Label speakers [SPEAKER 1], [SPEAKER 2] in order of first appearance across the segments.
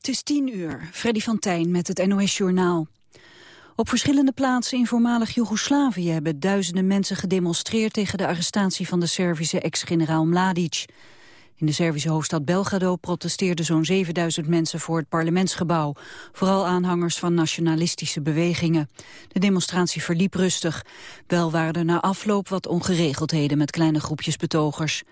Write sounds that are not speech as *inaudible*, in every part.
[SPEAKER 1] Het is tien uur. Freddy van Tijn met het NOS-journaal. Op verschillende plaatsen in voormalig Joegoslavië hebben duizenden mensen gedemonstreerd tegen de arrestatie van de Servische ex-generaal Mladic. In de Servische hoofdstad Belgrado protesteerden zo'n 7000 mensen voor het parlementsgebouw. Vooral aanhangers van nationalistische bewegingen. De demonstratie verliep rustig. Wel waren er na afloop wat ongeregeldheden met kleine groepjes betogers.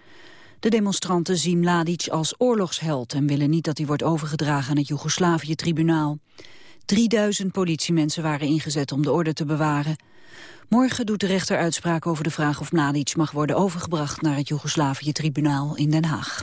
[SPEAKER 1] De demonstranten zien Mladic als oorlogsheld en willen niet dat hij wordt overgedragen aan het Joegoslavië-tribunaal. 3000 politiemensen waren ingezet om de orde te bewaren. Morgen doet de rechter uitspraak over de vraag of Mladic mag worden overgebracht naar het Joegoslavië-tribunaal in Den Haag.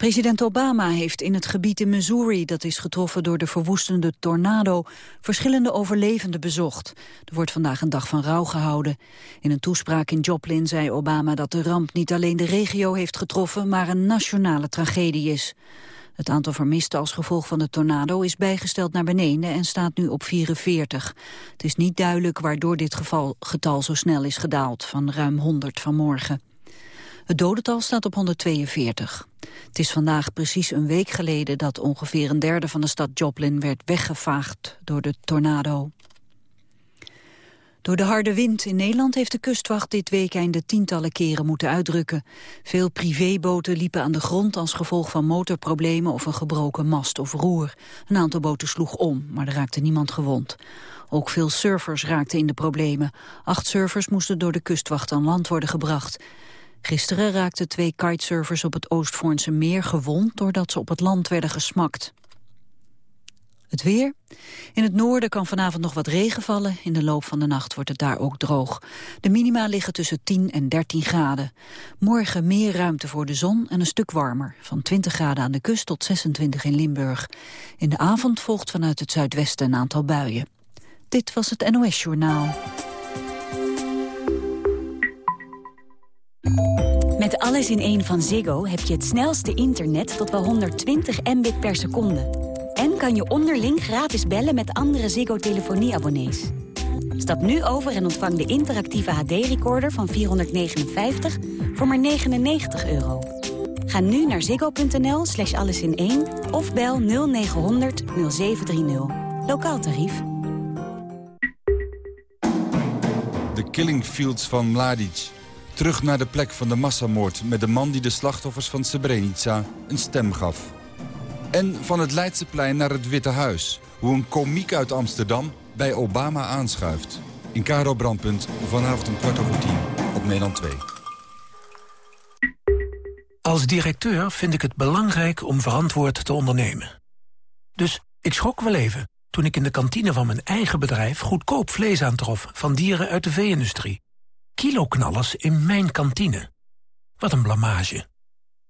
[SPEAKER 1] President Obama heeft in het gebied in Missouri, dat is getroffen door de verwoestende tornado, verschillende overlevenden bezocht. Er wordt vandaag een dag van rouw gehouden. In een toespraak in Joplin zei Obama dat de ramp niet alleen de regio heeft getroffen, maar een nationale tragedie is. Het aantal vermisten als gevolg van de tornado is bijgesteld naar beneden en staat nu op 44. Het is niet duidelijk waardoor dit geval, getal zo snel is gedaald, van ruim 100 vanmorgen. Het dodental staat op 142. Het is vandaag precies een week geleden dat ongeveer een derde van de stad Joplin werd weggevaagd door de tornado. Door de harde wind in Nederland heeft de kustwacht dit weekend de tientallen keren moeten uitdrukken. Veel privéboten liepen aan de grond als gevolg van motorproblemen of een gebroken mast of roer. Een aantal boten sloeg om, maar er raakte niemand gewond. Ook veel surfers raakten in de problemen. Acht surfers moesten door de kustwacht aan land worden gebracht. Gisteren raakten twee kitesurfers op het Oostvoornse meer gewond... doordat ze op het land werden gesmakt. Het weer. In het noorden kan vanavond nog wat regen vallen. In de loop van de nacht wordt het daar ook droog. De minima liggen tussen 10 en 13 graden. Morgen meer ruimte voor de zon en een stuk warmer. Van 20 graden aan de kust tot 26 in Limburg. In de avond volgt vanuit het zuidwesten een aantal buien. Dit was het NOS Journaal.
[SPEAKER 2] Met alles in één van Ziggo heb je het snelste internet tot wel 120 mbit per seconde. En kan je onderling gratis bellen met andere Ziggo-telefonieabonnees. Stap nu over en ontvang de interactieve HD-recorder van 459 voor maar 99 euro. Ga nu naar ziggo.nl slash alles in 1 of bel 0900 0730. Lokaal tarief.
[SPEAKER 3] De killing fields van Mladic. Terug naar de plek van de massamoord met de man die de slachtoffers van Srebrenica een stem gaf. En van het Leidseplein naar het Witte Huis. Hoe een komiek uit Amsterdam bij Obama aanschuift. In Caro Brandpunt vanavond om kwart over tien op Nederland 2.
[SPEAKER 4] Als directeur vind ik het belangrijk om verantwoord te ondernemen. Dus ik schrok wel even toen ik in de kantine van mijn eigen bedrijf... goedkoop vlees aantrof van dieren uit de vee-industrie. Kiloknallers in mijn kantine. Wat een blamage.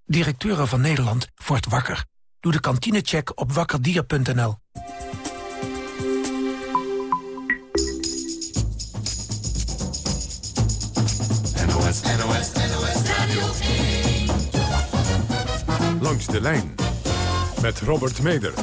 [SPEAKER 4] Directeuren van Nederland wordt wakker. Doe de kantinecheck op wakkerdier.nl.
[SPEAKER 5] NOS, NOS, NOS Radio Langs de lijn met Robert Meder.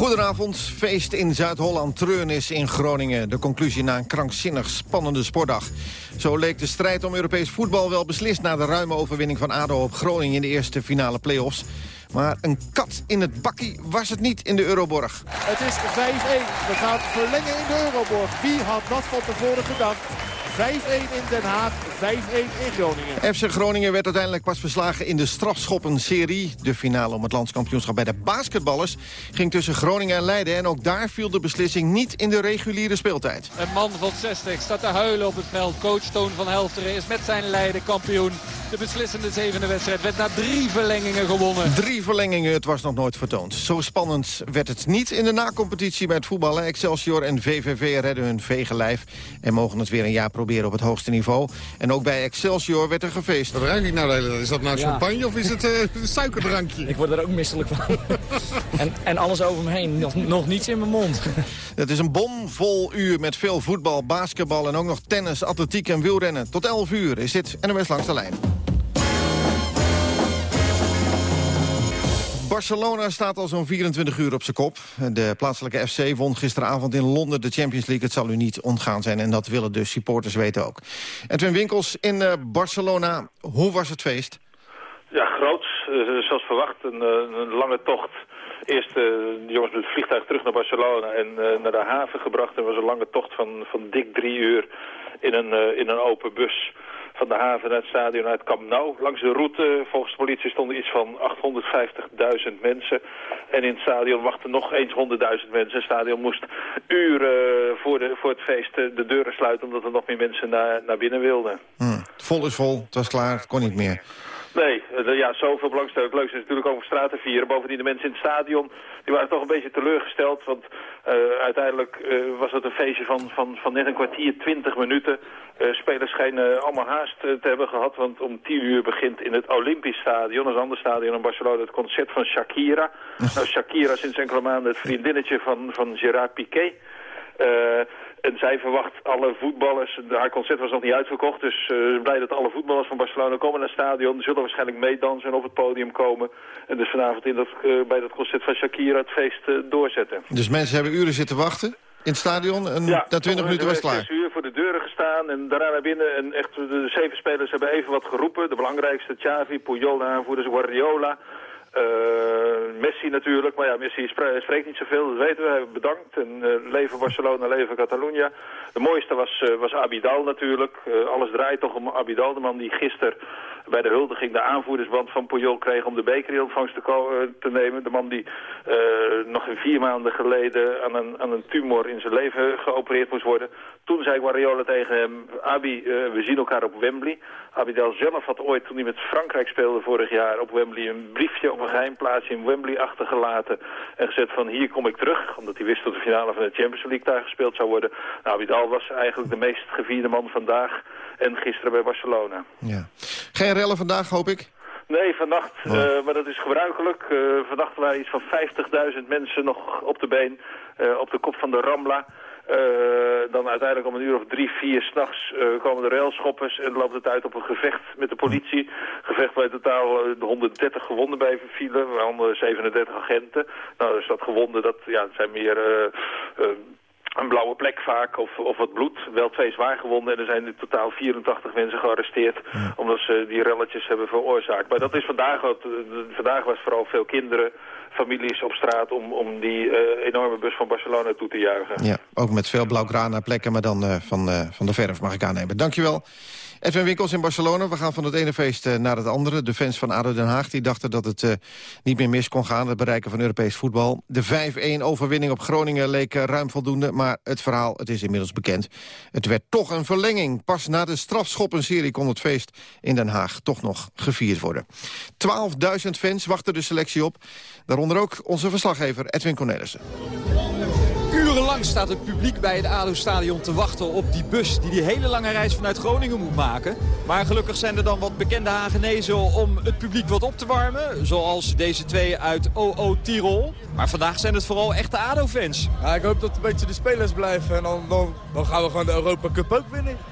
[SPEAKER 6] Goedenavond. Feest in Zuid-Holland, treurnis in Groningen. De conclusie na een krankzinnig spannende sportdag. Zo leek de strijd om Europees voetbal wel beslist... na de ruime overwinning van ADO op Groningen in de eerste finale play-offs. Maar een kat in het bakkie was het niet in de Euroborg.
[SPEAKER 7] Het is 5-1. We gaan verlengen in de Euroborg. Wie had dat van tevoren gedacht? 5-1 in Den Haag, 5-1 in Groningen.
[SPEAKER 6] FC Groningen werd uiteindelijk pas verslagen in de strafschoppenserie. De finale om het landskampioenschap bij de basketballers ging tussen Groningen en Leiden. En ook daar viel de beslissing niet in de reguliere speeltijd.
[SPEAKER 8] Een man van 60 staat te huilen op het veld. Coach Toon van Helfteren is met zijn Leiden kampioen. De beslissende zevende wedstrijd werd na drie verlengingen gewonnen.
[SPEAKER 6] Drie verlengingen, het was nog nooit vertoond. Zo spannend werd het niet in de nacompetitie bij het voetballen. Excelsior en VVV redden hun vege lijf en mogen het weer een jaar proberen op het hoogste niveau. En ook bij Excelsior werd er gefeest.
[SPEAKER 9] Wat ruik ik nou de hele tijd? Is dat nou champagne of is het uh, *laughs* een suikerdrankje?
[SPEAKER 10] Ik word er ook misselijk van. *laughs* en, en alles over me heen, nog, nog niets in mijn mond. *laughs*
[SPEAKER 6] Het is een bomvol uur met veel voetbal, basketbal en ook nog tennis, atletiek en wielrennen. Tot 11 uur is dit NOS Langs de Lijn. Barcelona staat al zo'n 24 uur op zijn kop. De plaatselijke FC won gisteravond in Londen de Champions League. Het zal u niet ontgaan zijn en dat willen de supporters weten ook. Edwin Winkels in uh, Barcelona, hoe was het feest?
[SPEAKER 11] Ja, groot. Uh, zoals verwacht, een, uh, een, lange tocht. Eerst de jongens met het vliegtuig terug naar Barcelona en naar de haven gebracht. Er was een lange tocht van, van dik drie uur in een, in een open bus van de haven naar het stadion uit Camp Nou. Langs de route, volgens de politie, stonden iets van 850.000 mensen. En in het stadion wachten nog eens 100.000 mensen. Het stadion moest uren voor, de, voor het feest de deuren sluiten... omdat er nog meer mensen naar, naar binnen wilden.
[SPEAKER 6] Hmm. Vol is vol, het was klaar, het kon niet meer.
[SPEAKER 11] Nee, ja, zoveel belangstelling. Het leukste is natuurlijk over straat te vieren. Bovendien de mensen in het stadion, die waren toch een beetje teleurgesteld. Want uh, uiteindelijk uh, was het een feestje van, van, van net een kwartier, twintig minuten. Uh, spelers schijnen allemaal haast te hebben gehad. Want om tien uur begint in het Olympisch Stadion, een ander stadion in Barcelona, het concert van Shakira. *laughs* nou, Shakira sinds enkele maanden het vriendinnetje van, van Gerard Piqué. En zij verwacht alle voetballers, haar concert was nog niet uitverkocht, dus uh, blij dat alle voetballers van Barcelona komen naar het stadion. Ze zullen waarschijnlijk meedansen en op het podium komen. En dus vanavond in dat, uh, bij dat concert van Shakira het feest uh, doorzetten.
[SPEAKER 6] Dus mensen hebben uren zitten wachten in het stadion en
[SPEAKER 11] ja,
[SPEAKER 6] na 20 minuten was het klaar?
[SPEAKER 11] Ja, uur voor de deuren gestaan en daarna naar binnen. En echt, de zeven spelers hebben even wat geroepen. De belangrijkste, Xavi, Puyol, de aanvoerders, Guardiola... Uh, Messi natuurlijk, maar ja, Messi spreekt niet zoveel, dat weten we. Bedankt en uh, leven Barcelona, leven Catalunya. De mooiste was, uh, was Abidal natuurlijk. alles draait toch om Abidal, de man die gisteren bij de huldiging de aanvoerdersband van Puyol kreeg om de beker in ontvangst te, te, nemen. De man die nog in vier maanden geleden aan een, aan een tumor in zijn leven geopereerd moest worden. Toen zei Guardiola tegen hem, Abi, we zien elkaar op Wembley. Abidal zelf had ooit, toen hij met Frankrijk speelde vorig jaar op Wembley, een briefje op een geheim plaatsje in Wembley achtergelaten. En gezet van hier kom ik terug, omdat hij wist dat de finale van de Champions League daar gespeeld zou worden. Nou, Abidal was eigenlijk de meest gevierde man vandaag en gisteren bij Barcelona.
[SPEAKER 6] Ja. Geen rellen vandaag, hoop ik?
[SPEAKER 11] Nee, vannacht, oh. uh, maar dat is gebruikelijk. Uh, vannacht waren iets van 50.000 mensen nog op de been, uh, op de kop van de Rambla. Uh, dan uiteindelijk om een uur of drie, vier s'nachts uh, komen de railschoppers en loopt het uit op een gevecht met de politie. Gevecht waar totaal uh, 130 gewonden bij vielen, waaronder 37 agenten. Nou, dus dat gewonden, dat ja, zijn meer een blauwe plek vaak of, of wat bloed. Wel twee zwaargewonden en er zijn in totaal 84 mensen gearresteerd... Ja. omdat ze die relletjes hebben veroorzaakt. Maar dat is vandaag, wat, vandaag was vooral veel kinderen, families op straat... om, om die uh, enorme bus van Barcelona toe te juichen.
[SPEAKER 6] Ja, ook met veel blauwgrana plekken, maar dan uh, van, uh, van de verf mag ik aannemen. Dankjewel. Edwin Winkels in Barcelona. We gaan van het ene feest uh, naar het andere. De fans van ADO Den Haag die dachten dat het uh, niet meer mis kon gaan... het bereiken van Europees voetbal. De 5-1 overwinning op Groningen leek uh, ruim voldoende... maar het verhaal, het is inmiddels bekend. Het werd toch een verlenging. Pas na de strafschoppenserie kon het feest in Den Haag toch nog gevierd worden. 12.000 fans wachten de selectie op. Daaronder ook onze verslaggever Edwin Cornelissen.
[SPEAKER 12] Urenlang staat het publiek bij het ADO-stadion te wachten op die bus... die die hele lange reis vanuit Groningen moet maken. Maar gelukkig zijn er dan wat bekende Hagenezen om het publiek wat op te warmen. Zoals deze twee uit OO Tirol. Maar vandaag zijn het vooral echte ADO-fans.
[SPEAKER 13] Ja, ik hoop dat een beetje de spelers blijven en dan, dan, dan gaan we gewoon de Europa Cup ook winnen. *laughs*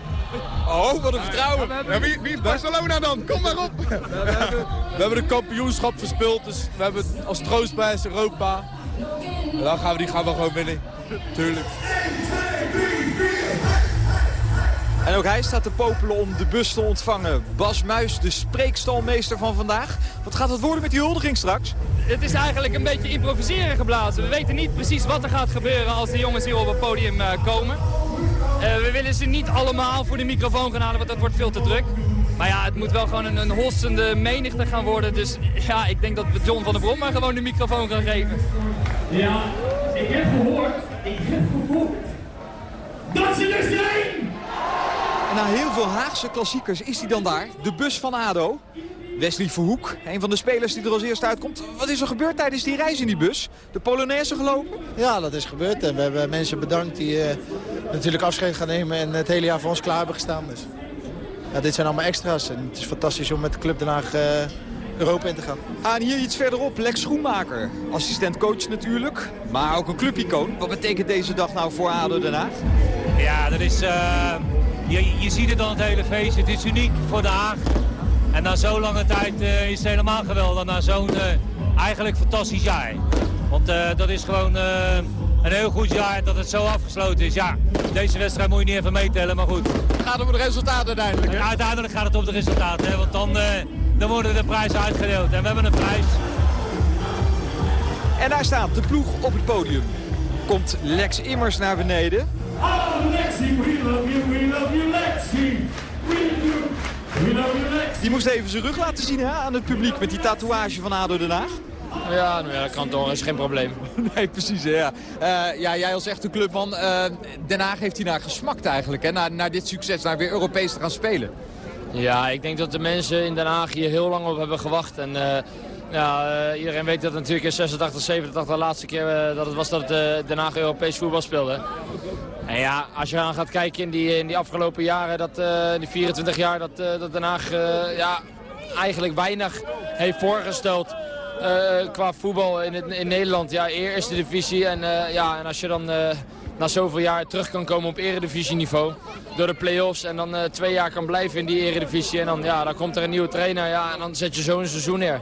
[SPEAKER 12] Oh, wat een vertrouwen.
[SPEAKER 13] Ja, wie, wie is Barcelona dan? Kom maar op. *laughs* Ja, we, hebben, we hebben de kampioenschap verspeeld, dus we hebben het als troostprijs Europa. En dan gaan we die gaan we gewoon winnen. Tuurlijk.
[SPEAKER 12] En ook hij staat te popelen om de bus te ontvangen. Bas Muis, de spreekstalmeester van vandaag. Wat gaat het worden met die huldiging straks?
[SPEAKER 14] Het is eigenlijk een beetje improviseren geblazen. We weten niet precies wat er gaat gebeuren als de jongens hier op het podium uh, komen. Uh, we willen ze niet allemaal voor de microfoon gaan halen, want dat wordt veel te druk. Maar ja, het moet wel gewoon een, een hossende menigte gaan worden. Dus ja, ik denk dat we John van der Brom maar gewoon de microfoon gaan geven.
[SPEAKER 15] Ja, ik heb gehoord, ik heb gehoord dat ze er zijn!
[SPEAKER 12] En na heel veel Haagse klassiekers is hij dan daar, de bus van ADO. Wesley Verhoek, een van de spelers die er als eerste uitkomt. Wat is er gebeurd tijdens die reis in die bus? De Polonaise gelopen?
[SPEAKER 16] Ja, dat is gebeurd. En we hebben mensen bedankt die uh, natuurlijk afscheid gaan nemen... en het hele jaar voor ons klaar hebben gestaan. Dus. Ja, dit zijn allemaal extra's. En het is fantastisch om met de Club Den Haag uh, Europa in te gaan.
[SPEAKER 12] En hier iets verderop, Lex Schoenmaker. Assistent-coach natuurlijk, maar ook een clubicoon. Wat betekent deze dag nou voor ADO Den Haag?
[SPEAKER 17] Ja, dat is... Uh, je, je ziet het dan het hele feest. Het is uniek voor Den Haag. En na zo'n lange tijd is het helemaal geweldig. Na zo'n eigenlijk fantastisch jaar. Want dat is gewoon een heel goed jaar dat het zo afgesloten is. Ja, deze wedstrijd moet je niet even meetellen, maar goed.
[SPEAKER 6] Het gaat om het resultaat uiteindelijk, hè?
[SPEAKER 17] Uiteindelijk gaat het om de resultaten, hè? want dan, dan worden de prijzen uitgedeeld. En we hebben een prijs.
[SPEAKER 12] En daar staat de ploeg op het podium. Komt Lex Immers naar beneden.
[SPEAKER 15] Oh, Lexi, we love you, we love you, Lexi. We do. We love you, Lexi.
[SPEAKER 12] Die moest even zijn rug laten zien hè, aan het publiek met die tatoeage van ADO Den Haag.
[SPEAKER 10] Ja, nou ja, dat kan toch, dat is geen probleem. *laughs*
[SPEAKER 12] Nee, precies. Hè, ja. Uh, ja, jij als echte clubman, uh, Den Haag heeft hier naar gesmakt eigenlijk. Hè, naar, naar dit succes, naar weer Europees te gaan spelen.
[SPEAKER 10] Ja, ik denk dat de mensen in Den Haag hier heel lang op hebben gewacht. En, uh, ja, iedereen weet dat natuurlijk in 86, 87 de laatste keer dat het was dat Den Haag Europees voetbal speelde. En ja, als je dan gaat kijken in die, in die afgelopen jaren, dat, die 24 jaar, dat, dat Den Haag ja, eigenlijk weinig heeft voorgesteld qua voetbal in, het, in Nederland. Ja, eerste divisie. En, ja, en als je dan na zoveel jaar terug kan komen op eredivisieniveau. Door de play-offs. En dan twee jaar kan blijven in die eredivisie. En dan, ja, dan komt er een nieuwe trainer. Ja, en dan zet je zo'n seizoen neer.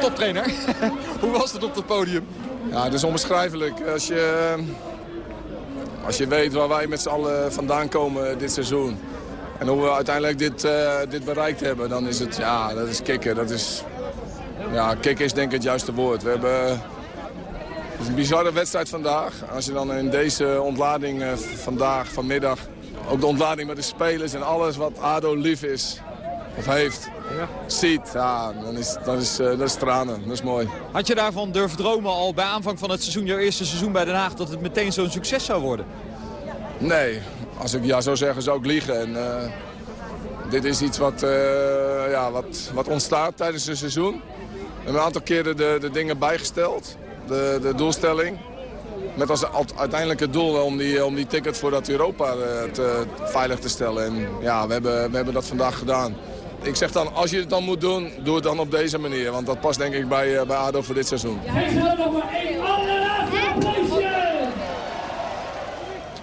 [SPEAKER 12] Toptrainer. *laughs* Hoe was het op het podium?
[SPEAKER 18] Ja, het is onbeschrijfelijk. Als je, als je weet waar wij met z'n allen vandaan komen dit seizoen. En hoe we uiteindelijk dit, uh, dit bereikt hebben, dan is het, ja, dat is kicken. Dat is, ja, kicken is denk ik het juiste woord. We hebben het is een bizarre wedstrijd vandaag. Als je dan in deze ontlading uh, vandaag, vanmiddag, ook de ontlading met de spelers en alles wat ADO lief is, of heeft, ja. ziet, ja, dan is, dat, is, uh, dat is tranen. Dat is mooi.
[SPEAKER 12] Had je daarvan durven dromen al bij aanvang van het seizoen, jouw eerste seizoen bij Den Haag, dat het meteen zo'n succes zou worden?
[SPEAKER 18] Nee, als ik ja zou zeggen zou ik liegen. En, uh, dit is iets wat, uh, ja, wat, wat ontstaat tijdens het seizoen. We hebben een aantal keren de, de dingen bijgesteld, de, de doelstelling. Met als uiteindelijke doel om die, om die ticket voor dat Europa te, veilig te stellen. En ja, we hebben, we hebben dat vandaag gedaan. Ik zeg dan, als je het dan moet doen, doe het dan op deze manier. Want dat past denk ik bij, bij ADO voor dit seizoen.
[SPEAKER 15] Hij is er nog maar één allerlaatste applausje!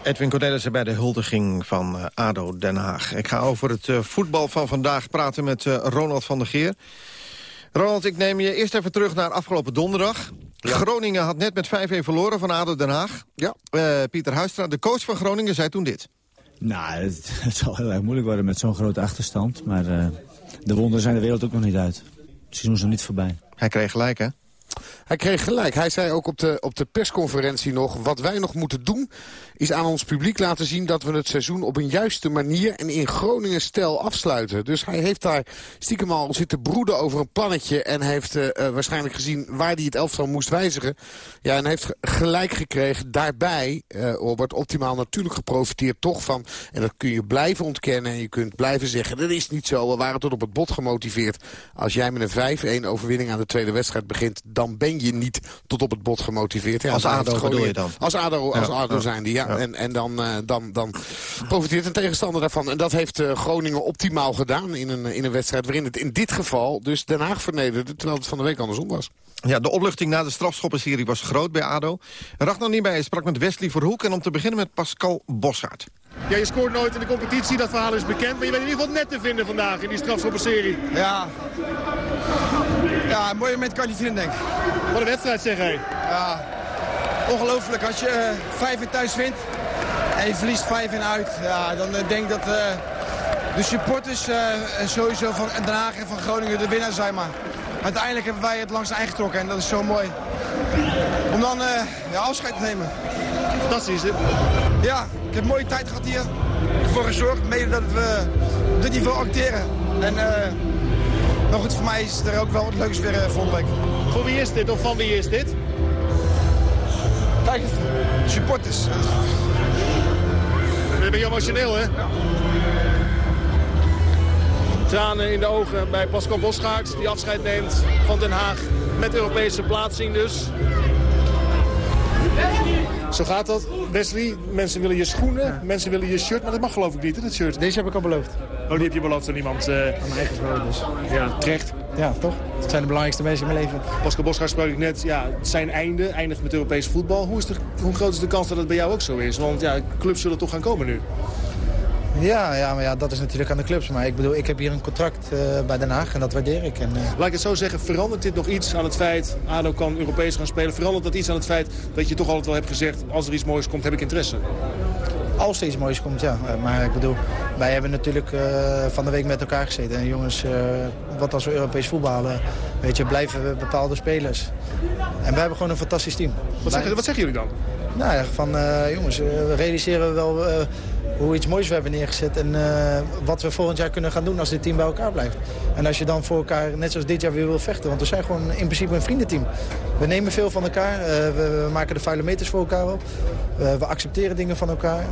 [SPEAKER 6] Edwin Cornelissen bij de huldiging van uh, ADO Den Haag. Ik ga over het voetbal van vandaag praten met Ronald van der Geer. Ronald, ik neem je eerst even terug naar afgelopen donderdag. Ja. Groningen had net met 5-1 verloren van ADO Den Haag. Ja. Pieter Huistra, de coach van Groningen, zei toen dit.
[SPEAKER 19] Nou, het, *laughs* het zal heel erg moeilijk worden met zo'n grote achterstand. Maar de wonderen zijn de wereld ook nog niet uit. Het seizoen is nog niet voorbij.
[SPEAKER 6] Hij kreeg gelijk, hè?
[SPEAKER 20] Hij kreeg gelijk. Hij zei ook op de, op de persconferentie nog... wat wij nog moeten doen is aan ons publiek laten zien... dat we het seizoen op een juiste manier en in Groningen stijl afsluiten. Dus hij heeft daar stiekem al zitten broeden over een plannetje... en heeft uh, waarschijnlijk gezien waar hij het elftal moest wijzigen. Ja, en heeft gelijk gekregen. Daarbij uh, wordt optimaal natuurlijk geprofiteerd toch van... en dat kun je blijven ontkennen en je kunt blijven zeggen... dat is niet zo, we waren tot op het bot gemotiveerd. Als jij met een 5-1 overwinning aan de tweede wedstrijd begint... dan ben je niet tot op het bot gemotiveerd. Ja,
[SPEAKER 6] als ADO bedoel je dan?
[SPEAKER 20] Als ADO, als ADO zijn die, ja. En, en dan, uh, dan, dan profiteert een tegenstander daarvan. En dat heeft uh, Groningen optimaal gedaan in een, in een wedstrijd... waarin het in dit geval dus Den Haag vernederde... terwijl het van de week andersom was.
[SPEAKER 6] Ja, de opluchting na de strafschoppenserie was groot bij ADO. Ragnar Niemeyer sprak met Wesley Verhoek... en om te beginnen met Pascal Bosgaard.
[SPEAKER 7] Ja, je scoort nooit in de competitie, dat verhaal is bekend. Maar je bent in ieder geval net te vinden vandaag in die strafschoppenserie.
[SPEAKER 21] Ja. Ja, een mooi moment kan je niet vinden, denk ik.
[SPEAKER 7] Wat een wedstrijd, zeg hij.
[SPEAKER 21] Ja, ongelooflijk. Als je uh, vijf in thuis wint en je verliest vijf in uit. Ja, dan uh, denk ik dat uh, de supporters sowieso van Den Haag en van Groningen de winnaar zijn. Maar uiteindelijk hebben wij het langs de eigen getrokken en dat is zo mooi. Om dan ja, afscheid te nemen.
[SPEAKER 7] Fantastisch, hè?
[SPEAKER 21] Ja, ik heb een mooie tijd gehad hier. Ervoor gezorgd, mede dat we op dit niveau acteren. En uh, nou goed, voor mij is er ook wel wat leuks weer uh, volgende week.
[SPEAKER 7] Voor wie is dit of van wie is dit?
[SPEAKER 21] Kijk, supporters.
[SPEAKER 7] Dan ben je emotioneel, hè? Ja. Tranen in de ogen bij Pascal Bosgaard, die afscheid neemt van Den Haag. Met Europese plaatsing dus. Zo gaat dat. Wesley, mensen willen je schoenen, ja. mensen willen je shirt, maar dat mag geloof ik niet, hè, dat shirt.
[SPEAKER 19] Deze heb ik al beloofd.
[SPEAKER 7] Oh, die heb je beloofd aan iemand? Uh...
[SPEAKER 19] Aan mijn eigen vrouw dus.
[SPEAKER 7] Ja, terecht.
[SPEAKER 19] Ja, toch? Het zijn de belangrijkste mensen in mijn leven.
[SPEAKER 7] Pascal Bosgaard sprak ik net, ja, zijn einde, eindigt met Europees voetbal. Hoe, is de, hoe groot is de kans dat het bij jou ook zo is? Want ja, clubs zullen toch gaan komen nu?
[SPEAKER 16] Ja, ja, maar ja, dat is natuurlijk aan de clubs. Maar ik bedoel, ik heb hier een contract uh, bij Den Haag en dat waardeer ik. En, uh...
[SPEAKER 22] Laat ik het zo zeggen, verandert dit nog iets aan het feit... ADO kan Europees gaan spelen, verandert dat iets aan het feit... dat je toch altijd wel hebt gezegd, als er iets moois komt, heb ik interesse?
[SPEAKER 16] Als er iets moois komt, ja. Maar ik bedoel, wij hebben natuurlijk uh, van de week met elkaar gezeten. En jongens, wat als we Europees voetballen, weet je, blijven we bepaalde spelers. En we hebben gewoon een fantastisch team.
[SPEAKER 22] Wat, zeggen, wat zeggen jullie dan?
[SPEAKER 16] Nou ja, van jongens, we realiseren wel hoe iets moois we hebben neergezet. En wat we volgend jaar kunnen gaan doen als dit team bij elkaar blijft. En als je dan voor elkaar, net zoals dit jaar, weer wil vechten. Want we zijn gewoon in principe een vriendenteam. We nemen veel van elkaar. We, we, maken de vuile meters voor elkaar op. We accepteren dingen van elkaar.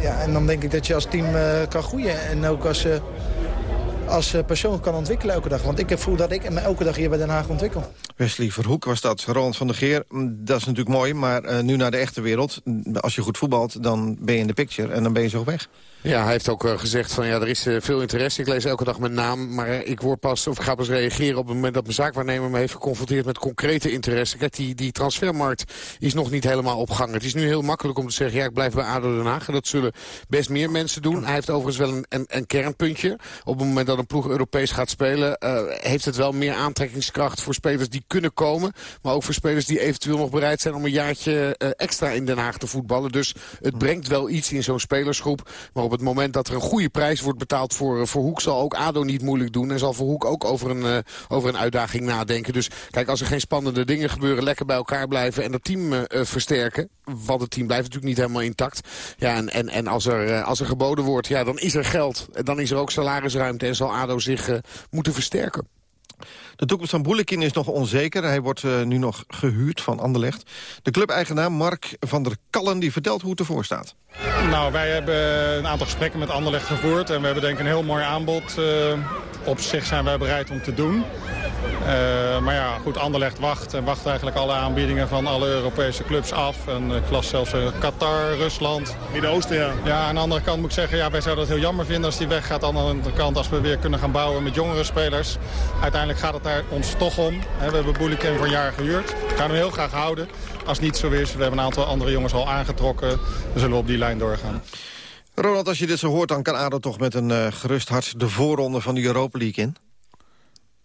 [SPEAKER 16] Ja, en dan denk ik dat je als team kan groeien. En ook als als persoon kan ontwikkelen elke dag. Want ik voel dat ik me elke dag hier bij Den Haag ontwikkel.
[SPEAKER 6] Wesley Verhoek was dat, Roland van der Geer. Dat is natuurlijk mooi, maar uh, nu naar de echte wereld. Als je goed voetbalt, dan ben je in de picture en dan ben je zo weg.
[SPEAKER 20] Ja, hij heeft ook uh, gezegd van ja, er is uh, veel interesse. Ik lees elke dag mijn naam, maar ik word pas of ik ga pas reageren op het moment dat mijn zaakwaarnemer me heeft geconfronteerd met concrete interesse. Kijk, die, die transfermarkt is nog niet helemaal op gang. Het is nu heel makkelijk om te zeggen, ja, ik blijf bij ADO Den Haag. En dat zullen best meer mensen doen. Hij heeft overigens wel een, een, een kernpuntje. Op het moment dat een ploeg Europees gaat spelen, uh, heeft het wel meer aantrekkingskracht voor spelers die kunnen komen. Maar ook voor spelers die eventueel nog bereid zijn om een jaartje uh, extra in Den Haag te voetballen. Dus het brengt wel iets in zo'n spelersgroep. Maar op het moment dat er een goede prijs wordt betaald voor, uh, voor Hoek... zal ook ADO niet moeilijk doen. En zal voor Hoek ook over een, over een uitdaging nadenken. Dus kijk, als er geen spannende dingen gebeuren... lekker bij elkaar blijven en het team versterken. Want het team blijft natuurlijk niet helemaal intact. Ja, en, en, en als, er, als er geboden wordt, ja, dan is er geld. Dan is er ook salarisruimte en zal ADO zich moeten versterken.
[SPEAKER 6] De toekomst van Boelekin is nog onzeker. Hij wordt uh, nu nog gehuurd van Anderlecht. De clubeigenaar Mark van der Kallen die vertelt hoe het ervoor staat.
[SPEAKER 23] Nou, wij hebben een aantal gesprekken met Anderlecht gevoerd. En we hebben denk ik een heel mooi aanbod. Uh, op zich zijn wij bereid om te doen. Uh, maar ja, goed, Anderlecht wacht en wacht eigenlijk alle aanbiedingen van alle Europese clubs af. En ik las zelfs Qatar, Rusland.
[SPEAKER 22] Midden-Oosten, ja.
[SPEAKER 23] Ja, aan de andere kant moet ik zeggen, ja, wij zouden het heel jammer vinden als die weggaat. Aan de andere kant, als we weer kunnen gaan bouwen met jongere spelers. Uiteindelijk gaat het daar ons toch om. We hebben Boeliken voor een jaar gehuurd. We gaan hem heel graag houden. Als het niet zo is, we hebben een aantal andere jongens al aangetrokken. Dan zullen we op die lijn doorgaan.
[SPEAKER 6] Ronald, als je dit zo hoort, dan kan ADO toch met een uh, gerust hart de voorronde van de Europa League in?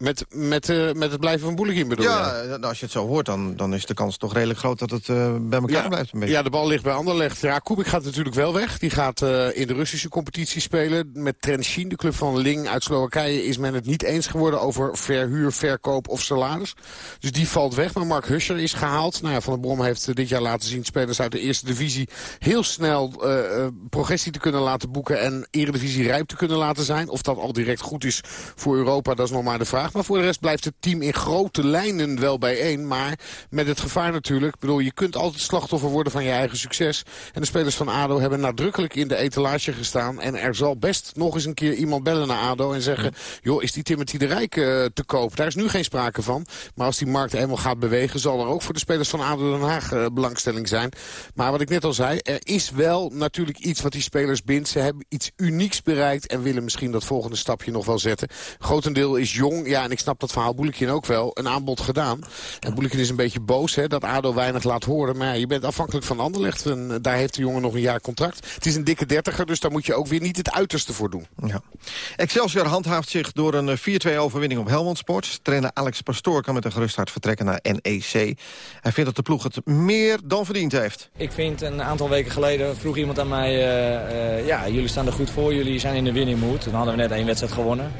[SPEAKER 20] Met, met, uh, met het blijven van Boelekin bedoel
[SPEAKER 6] ja, je? Ja, als je het zo hoort, dan, dan is de kans toch redelijk groot dat het uh, bij elkaar
[SPEAKER 20] ja,
[SPEAKER 6] blijft. Een beetje.
[SPEAKER 20] Ja, de bal ligt bij Anderlecht. Ja, Kubik gaat natuurlijk wel weg. Die gaat uh, in de Russische competitie spelen. Met Trenčín, de club van Ling uit Slowakije, is men het niet eens geworden over verhuur, verkoop of salaris. Dus die valt weg. Maar Mark Huscher is gehaald. Nou ja, Van der Brom heeft dit jaar laten zien spelers uit de eerste divisie heel snel progressie te kunnen laten boeken en eredivisie rijp te kunnen laten zijn. Of dat al direct goed is voor Europa, dat is nog maar de vraag. Maar voor de rest blijft het team in grote lijnen wel bijeen. Maar met het gevaar natuurlijk. Ik bedoel, je kunt altijd slachtoffer worden van je eigen succes. En de spelers van ADO hebben nadrukkelijk in de etalage gestaan. En er zal best nog eens een keer iemand bellen naar ADO en zeggen... joh, is die Timothy de Rijk uh, te koop? Daar is nu geen sprake van. Maar als die markt helemaal gaat bewegen... zal er ook voor de spelers van ADO Den Haag uh, belangstelling zijn. Maar wat ik net al zei, er is wel natuurlijk iets wat die spelers bindt. Ze hebben iets unieks bereikt en willen misschien dat volgende stapje nog wel zetten. Grotendeel is jong, ja, en ik snap dat verhaal Boelekin ook wel, een aanbod gedaan. En Boelekin is een beetje boos hè, dat ADO weinig laat horen. Maar ja, je bent afhankelijk van Anderlecht. En eh, daar heeft de jongen nog een jaar contract. Het is een dikke dertiger, dus daar moet je ook weer niet het uiterste voor doen.
[SPEAKER 6] Ja. Excelsior handhaaft zich door een 4-2 overwinning op Helmond Sport. Trainer Alex Pastoor kan met een gerust hart vertrekken naar NEC. Hij vindt dat de ploeg het meer dan verdiend heeft.
[SPEAKER 24] Ik vind een aantal weken geleden vroeg iemand aan mij... Uh, uh, ja, jullie staan er goed voor, jullie zijn in de winning mood. Dan hadden we net één wedstrijd gewonnen.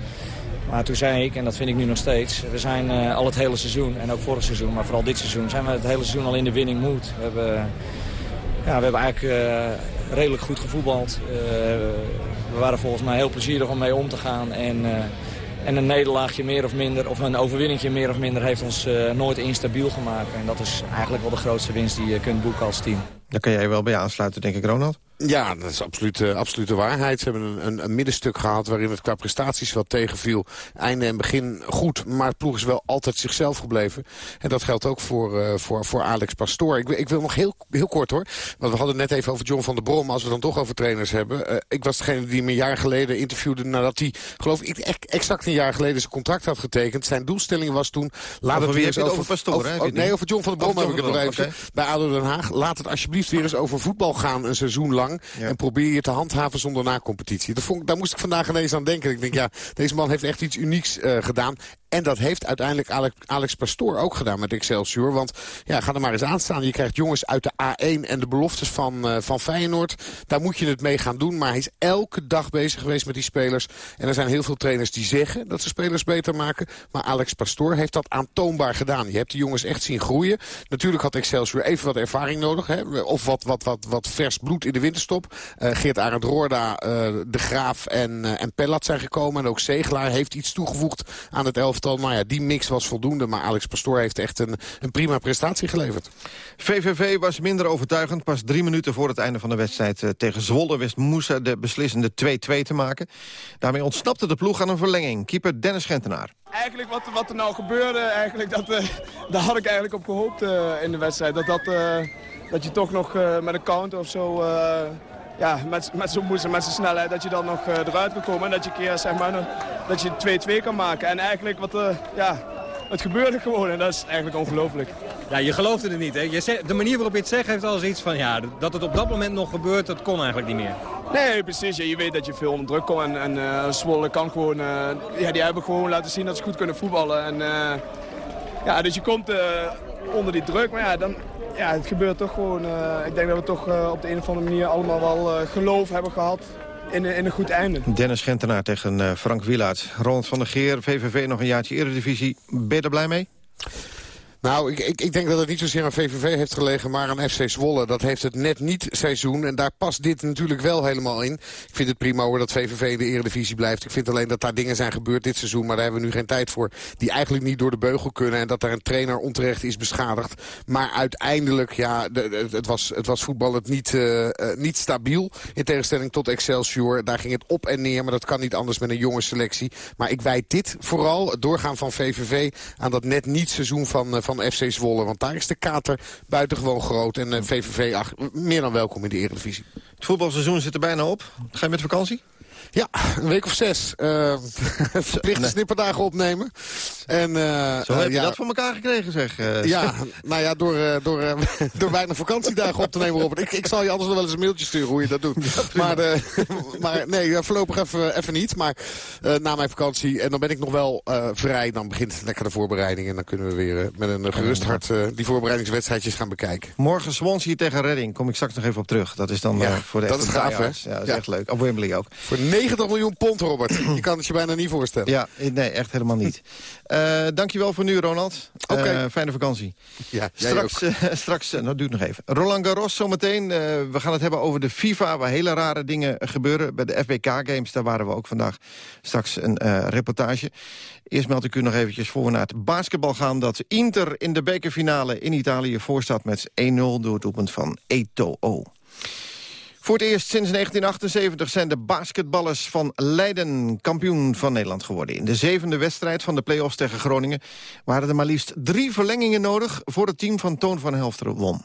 [SPEAKER 24] Maar toen zei ik, en dat vind ik nu nog steeds... we zijn uh, al het hele seizoen, en ook vorig seizoen, maar vooral dit seizoen... zijn we het hele seizoen al in de winning mood. We hebben, ja, we hebben eigenlijk uh, redelijk goed gevoetbald. Uh, we waren volgens mij heel plezierig om mee om te gaan. En, en een nederlaagje meer of minder, of een overwinningje meer of minder... heeft ons nooit instabiel gemaakt. En dat is eigenlijk wel de grootste winst die je kunt boeken als team.
[SPEAKER 6] Daar kan jij wel bij aansluiten, denk ik, Ronald.
[SPEAKER 20] Ja, dat is absoluut, uh, absolute waarheid. Ze hebben een, een, een, middenstuk gehad waarin het qua prestaties wel tegenviel. Einde en begin goed, maar het ploeg is wel altijd zichzelf gebleven. En dat geldt ook voor, uh, voor, voor Alex Pastoor. Ik, ik, wil nog heel, heel kort hoor, want we hadden net even over John van der Brom... als we dan toch over trainers hebben. Uh, ik was degene die me een jaar geleden interviewde nadat hij, geloof ik, exact een jaar geleden zijn contract had getekend. Zijn doelstelling was toen...
[SPEAKER 6] Laat over het weer eens over, over
[SPEAKER 20] Pastoor,
[SPEAKER 6] over,
[SPEAKER 20] hè? Nee, over John van der Brom heb ik het nog even. Okay. Bij ADO Den Haag. Laat het alsjeblieft weer eens over voetbal gaan een seizoen lang. En probeer je te handhaven zonder na-competitie. Daar moest ik vandaag ineens aan denken. Ik denk, ja, deze man heeft echt iets unieks uh, gedaan. En dat heeft uiteindelijk Alex, Pastoor ook gedaan met Excelsior. Want ja, ga er maar eens aan staan. Je krijgt jongens uit de A1 en de beloftes van, uh, van Feyenoord. Daar moet je het mee gaan doen. Maar hij is elke dag bezig geweest met die spelers. En er zijn heel veel trainers die zeggen dat ze spelers beter maken. Maar Alex Pastoor heeft dat aantoonbaar gedaan. Je hebt die jongens echt zien groeien. Natuurlijk had Excelsior even wat ervaring nodig. Hè? Of wat, wat, wat, wat vers bloed in de winterstop. Uh, Geert Arend Roorda, uh, De Graaf en, en Pellat zijn gekomen. En ook Zegelaar heeft iets toegevoegd aan het elftal. Maar ja, die mix was voldoende. Maar Alex Pastoor heeft echt een, een prima prestatie geleverd.
[SPEAKER 6] VVV was minder overtuigend. Pas drie minuten voor het einde van de wedstrijd tegen Zwolle wist Moussa de beslissende 2-2 te maken. Daarmee ontsnapte de ploeg aan een verlenging. Keeper Dennis Gentenaar.
[SPEAKER 25] Eigenlijk wat, wat er nou gebeurde, eigenlijk, dat, uh, daar had ik eigenlijk op gehoopt uh, in de wedstrijd. Dat, dat, uh, dat je toch nog met een counter of zo, ja, met, met zo'n moeite, met zijn snelheid, dat je dan nog eruit kan komen. En dat je keer, zeg maar, dat je 2-2 kan maken. En eigenlijk wat, ja, het gebeurde gewoon en dat is eigenlijk ongelooflijk.
[SPEAKER 26] Ja, je geloofde het niet, hè? Je zegt, de manier waarop je het zegt heeft al iets van... ja, dat het op dat moment nog gebeurt, dat kon eigenlijk niet meer.
[SPEAKER 25] Nee, precies. Ja, je weet dat je veel onder druk komt. En, en uh, Zwolle kan gewoon... Uh, ja, die hebben gewoon laten zien dat ze goed kunnen voetballen. En, uh, ja, dus je komt onder die druk. Maar ja, dan, ja, het gebeurt toch gewoon... ik denk dat we toch op de een of andere manier allemaal wel geloof hebben gehad in, in, een goed einde.
[SPEAKER 6] Dennis Gentenaar tegen Frank Wielaert. Ronald van der Geer, VVV nog een jaartje Eredivisie. Ben je er blij mee?
[SPEAKER 20] Nou, ik, ik, ik, denk dat het niet zozeer aan VVV heeft gelegen, maar aan FC Zwolle. Dat heeft het net niet seizoen en daar past dit natuurlijk wel helemaal in. Ik vind het prima hoor dat VVV in de eredivisie blijft. Ik vind alleen dat daar dingen zijn gebeurd dit seizoen, maar daar hebben we nu geen tijd voor. Die eigenlijk niet door de beugel kunnen en dat daar een trainer onterecht is beschadigd. Maar uiteindelijk, ja, het, was, het was voetbal het niet, uh, niet stabiel. In tegenstelling tot Excelsior. Daar ging het op en neer, maar dat kan niet anders met een jonge selectie. Maar ik wijd dit vooral, het doorgaan van VVV, aan dat net niet seizoen van, van van FC Zwolle. Want daar is de kater buitengewoon groot. En uh, eh, VVV ach, meer dan welkom in de Eredivisie.
[SPEAKER 6] Het voetbalseizoen zit er bijna op. Ga je met vakantie?
[SPEAKER 20] Ja, een week of zes. Uh, *laughs* verplichte nee. snipperdagen opnemen. En, uh,
[SPEAKER 6] Zo heb je ja, dat voor elkaar gekregen, zeg.
[SPEAKER 20] Ja, nou ja, door, door, *laughs* door weinig vakantiedagen op te nemen, Robert. Ik, ik zal je anders nog wel eens een mailtje sturen hoe je dat doet. Ja, maar, *laughs* maar nee, voorlopig even, even niet. Maar na mijn vakantie, en dan ben ik nog wel vrij. Dan begint lekker de voorbereiding. En dan kunnen we weer met een gerust hart die voorbereidingswedstrijdjes gaan bekijken.
[SPEAKER 6] Morgen Swansea tegen Redding. Kom ik straks nog even op terug. Dat is dan ja, voor de
[SPEAKER 20] dat is gaaf, hè?
[SPEAKER 6] Ja, dat is echt leuk. Op Wembley ook.
[SPEAKER 20] Voor 90 miljoen pond, Robert. Je kan het je bijna niet voorstellen.
[SPEAKER 6] Ja, nee, echt helemaal niet. Uh, dankjewel voor nu, Ronald.
[SPEAKER 20] Oké. Okay.
[SPEAKER 6] Uh, fijne vakantie.
[SPEAKER 20] Ja,
[SPEAKER 6] straks, uh, straks nou duurt nog even. Roland Garros zometeen. we gaan het hebben over de FIFA, waar hele rare dingen gebeuren. Bij de FBK Games, daar waren we ook vandaag straks een reportage. Eerst meld ik u nog eventjes voor we naar het basketbal gaan... dat Inter in de bekerfinale in Italië voorstaat met 1-0 door het doelpunt van Eto'o. Voor het eerst sinds 1978 zijn de basketballers van Leiden kampioen van Nederland geworden. In de zevende wedstrijd van de play-offs tegen Groningen waren er maar liefst drie verlengingen nodig voor het team van Toon van Helfteren won.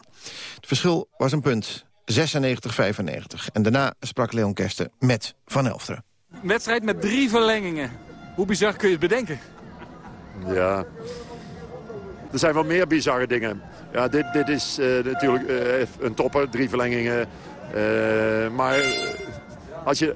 [SPEAKER 6] Het verschil was een punt, 96-95. En daarna sprak Leon Kersten met Van Helfteren.
[SPEAKER 8] Wedstrijd met drie verlengingen. Hoe bizar kun je het bedenken?
[SPEAKER 27] Ja, er zijn wel meer bizarre dingen. Ja, dit, dit is uh, natuurlijk uh, een topper, drie verlengingen. Uh, maar als je...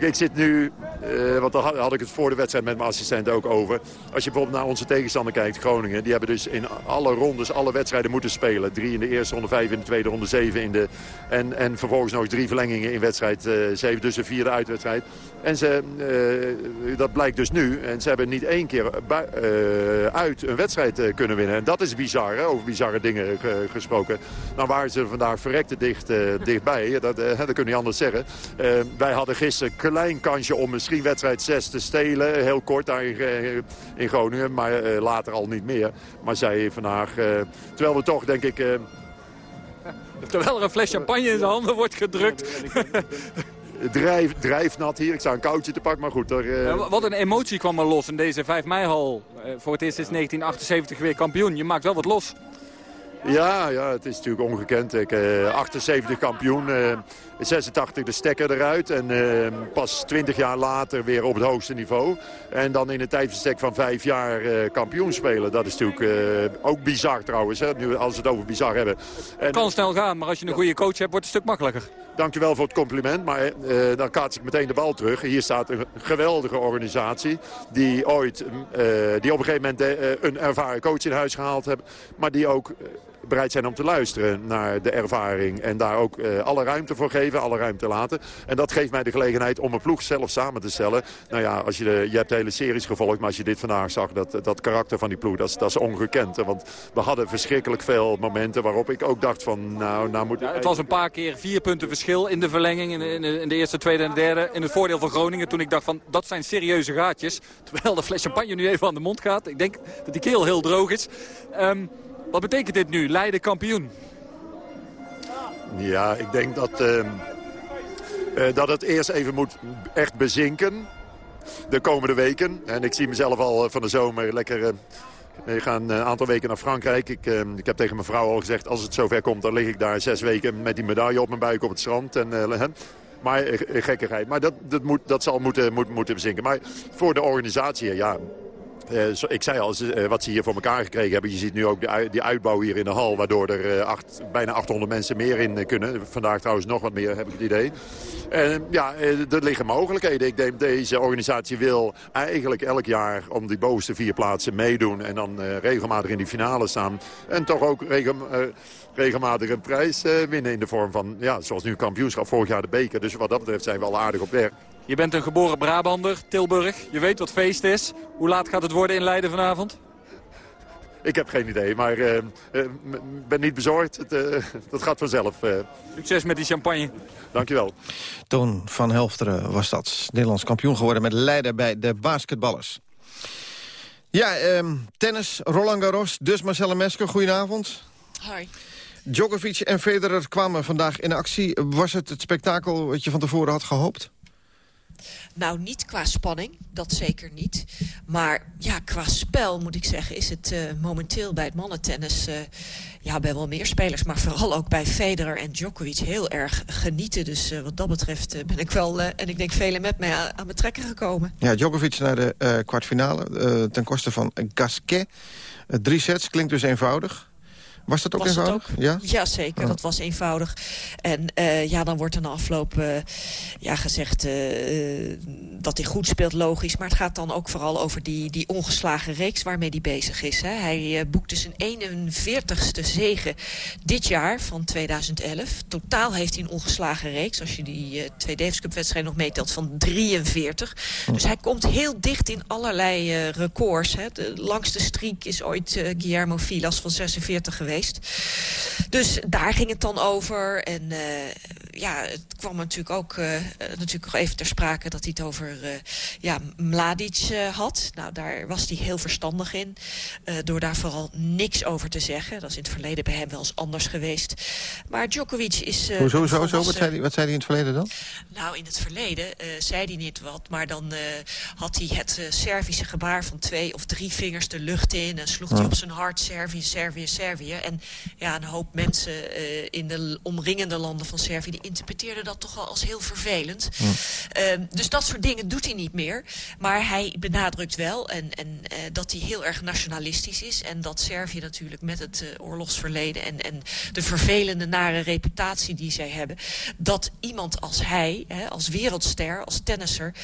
[SPEAKER 27] Ik, zit nu uh, want daar had ik het voor de wedstrijd met mijn assistent ook over. Als je bijvoorbeeld naar onze tegenstander kijkt, Groningen. Die hebben dus in alle rondes, alle wedstrijden moeten spelen. Drie in de eerste ronde, vijf in de tweede ronde, zeven in de... En, en vervolgens nog drie verlengingen in wedstrijd uh, zeven. Dus een vierde uitwedstrijd. En ze, uh, dat blijkt dus nu. En ze hebben niet één keer uit een wedstrijd kunnen winnen. En dat is bizar, hè? over bizarre dingen gesproken. Nou waren ze vandaag verrekte dicht, dichtbij. Dat, *laughs* dat kun je niet anders zeggen. wij hadden gisteren een klein kansje om misschien wedstrijd 6 te stelen. Heel kort daar in, in Groningen, maar uh, later al niet meer. Maar zij vandaag, uh, terwijl we toch denk ik... Uh,
[SPEAKER 8] terwijl er een fles champagne in de handen wordt gedrukt. *laughs*
[SPEAKER 27] Drijf, drijfnat hier. Ik sta een koudje te pakken, maar goed. Er,
[SPEAKER 8] ja, wat een emotie kwam er los in deze 5 mei-hal. voor het eerst sinds 1978 weer kampioen. Je maakt wel wat los.
[SPEAKER 27] Ja, ja, het is natuurlijk ongekend. Ik, uh, 78 kampioen, uh, 86 de stekker eruit. En uh, pas 20 jaar later weer op het hoogste niveau. En dan in een tijdverstek van vijf jaar kampioen spelen. Dat is natuurlijk ook bizar trouwens, hè, nu, als we het over bizar hebben.
[SPEAKER 8] Het kan snel gaan, maar als je een goede coach hebt, wordt het een stuk makkelijker.
[SPEAKER 27] dankjewel voor het compliment, maar dan kaats ik meteen de bal terug. Hier staat een geweldige organisatie die ooit, die op een gegeven moment een ervaren coach in huis gehaald hebben. Maar die ook bereid zijn om te luisteren naar de ervaring. En daar ook uh, alle ruimte voor geven, alle ruimte laten. En dat geeft mij de gelegenheid om een ploeg zelf samen te stellen. Nou ja, als je, de, je hebt de hele series gevolgd, maar als je dit vandaag zag... dat, dat karakter van die ploeg, dat is, dat is ongekend. Want we hadden verschrikkelijk veel momenten waarop ik ook dacht van... nou, nou moet...
[SPEAKER 12] Ja, het was een paar keer vier punten verschil in de verlenging... In de, in de, in de eerste, tweede en derde. In het voordeel van Groningen. Toen ik dacht van, dat zijn serieuze gaatjes. Terwijl de fles champagne nu even aan de mond gaat. Ik denk dat die keel heel droog is. Um, wat betekent dit nu? Leiden kampioen?
[SPEAKER 27] Ja, ik denk dat, uh, uh, dat het eerst even moet echt bezinken. De komende weken. En ik zie mezelf al uh, van de zomer lekker... uh, we gaan een aantal weken naar Frankrijk. Ik, uh, ik heb tegen mijn vrouw al gezegd, als het zover komt... dan lig ik daar zes weken met die medaille op mijn buik op het strand. En, uh, maar gekkigheid. Maar dat, dat, moet, dat zal moeten, moet, moeten bezinken. Maar voor de organisatie, ja, uh, ik zei al, uh, wat ze hier voor elkaar gekregen hebben. Je ziet nu ook de, die uitbouw hier in de hal. Waardoor er uh, acht, bijna 800 mensen meer in kunnen. Vandaag trouwens nog wat meer, heb ik het idee. En ja, er liggen mogelijkheden. Ik denk deze organisatie wil eigenlijk elk jaar om die bovenste vier plaatsen meedoen. En dan regelmatig in die finale staan. En toch ook regel, regelmatig een prijs winnen in de vorm van, ja, zoals nu kampioenschap. Vorig jaar de beker. Dus wat dat betreft zijn we al aardig op weg.
[SPEAKER 12] Je bent een geboren Brabander, Tilburg. Je weet wat feest is. Hoe laat gaat het worden in Leiden vanavond?
[SPEAKER 27] Ik heb geen idee, maar ik uh, uh, ben niet bezorgd. Het, uh, *laughs* dat gaat vanzelf.
[SPEAKER 12] Succes met die champagne.
[SPEAKER 27] Dankjewel.
[SPEAKER 6] Toon van Helfteren was dat. Nederlands kampioen geworden met Leiden bij de basketballers. Ja, ehm, tennis, Roland Garros, dus Marcelle Mesker, goedenavond.
[SPEAKER 28] Hoi.
[SPEAKER 6] Djokovic en Federer kwamen vandaag in actie. Was het het spektakel wat je van tevoren had gehoopt?
[SPEAKER 28] Nou, niet qua spanning, dat zeker niet. Maar ja, qua spel moet ik zeggen... is het uh, momenteel bij het mannentennis... Uh, ja, bij wel meer spelers, maar vooral ook bij Federer en Djokovic... heel erg genieten. Dus uh, wat dat betreft ben ik wel... en ik denk velen met mij aan, aan mijn trekken gekomen.
[SPEAKER 6] Ja, Djokovic naar de kwartfinale ten koste van Gasquet. drie sets, klinkt dus eenvoudig. Was dat ook
[SPEAKER 28] was
[SPEAKER 6] eenvoudig?
[SPEAKER 28] Ook?
[SPEAKER 6] Ja?
[SPEAKER 28] ja, zeker. Oh. Dat was eenvoudig. En uh, ja, dan wordt er na afloop uh, ja, gezegd uh, dat hij goed speelt, logisch. Maar het gaat dan ook vooral over die, die ongeslagen reeks waarmee hij bezig is. Hè. Hij boekte zijn 41ste zegen dit jaar van 2011. Totaal heeft hij een ongeslagen reeks. Als je die twee Davis Cup wedstrijden nog meetelt van 43. Hm. Dus hij komt heel dicht in allerlei records. Hè. De langste streak is ooit Guillermo Vilas van 46 geweest. Dus daar ging het dan over. En uh, ja, het kwam natuurlijk ook uh, natuurlijk nog even ter sprake dat hij het over uh, ja, Mladic had. Nou, daar was hij heel verstandig in. door daar vooral niks over te zeggen. Dat is in het verleden bij hem wel eens anders geweest. Maar Djokovic is...
[SPEAKER 6] Hoezo, zo, zo? Wat zei, hij, wat zei hij in het verleden dan?
[SPEAKER 28] Nou, in het verleden zei hij niet wat. Maar dan had hij het Servische gebaar van twee of drie vingers de lucht in. En sloeg hij op zijn hart Servië, Servië, Servië. En ja, een hoop mensen uh, in de omringende landen van Servië... die interpreteerden dat toch wel als heel vervelend. Hm. Uh, dus dat soort dingen doet hij niet meer. Maar hij benadrukt wel en, en, uh, dat hij heel erg nationalistisch is... en dat Servië natuurlijk met het oorlogsverleden... En, en de vervelende, nare reputatie die zij hebben... dat iemand als hij, hè, als wereldster, als tennisser...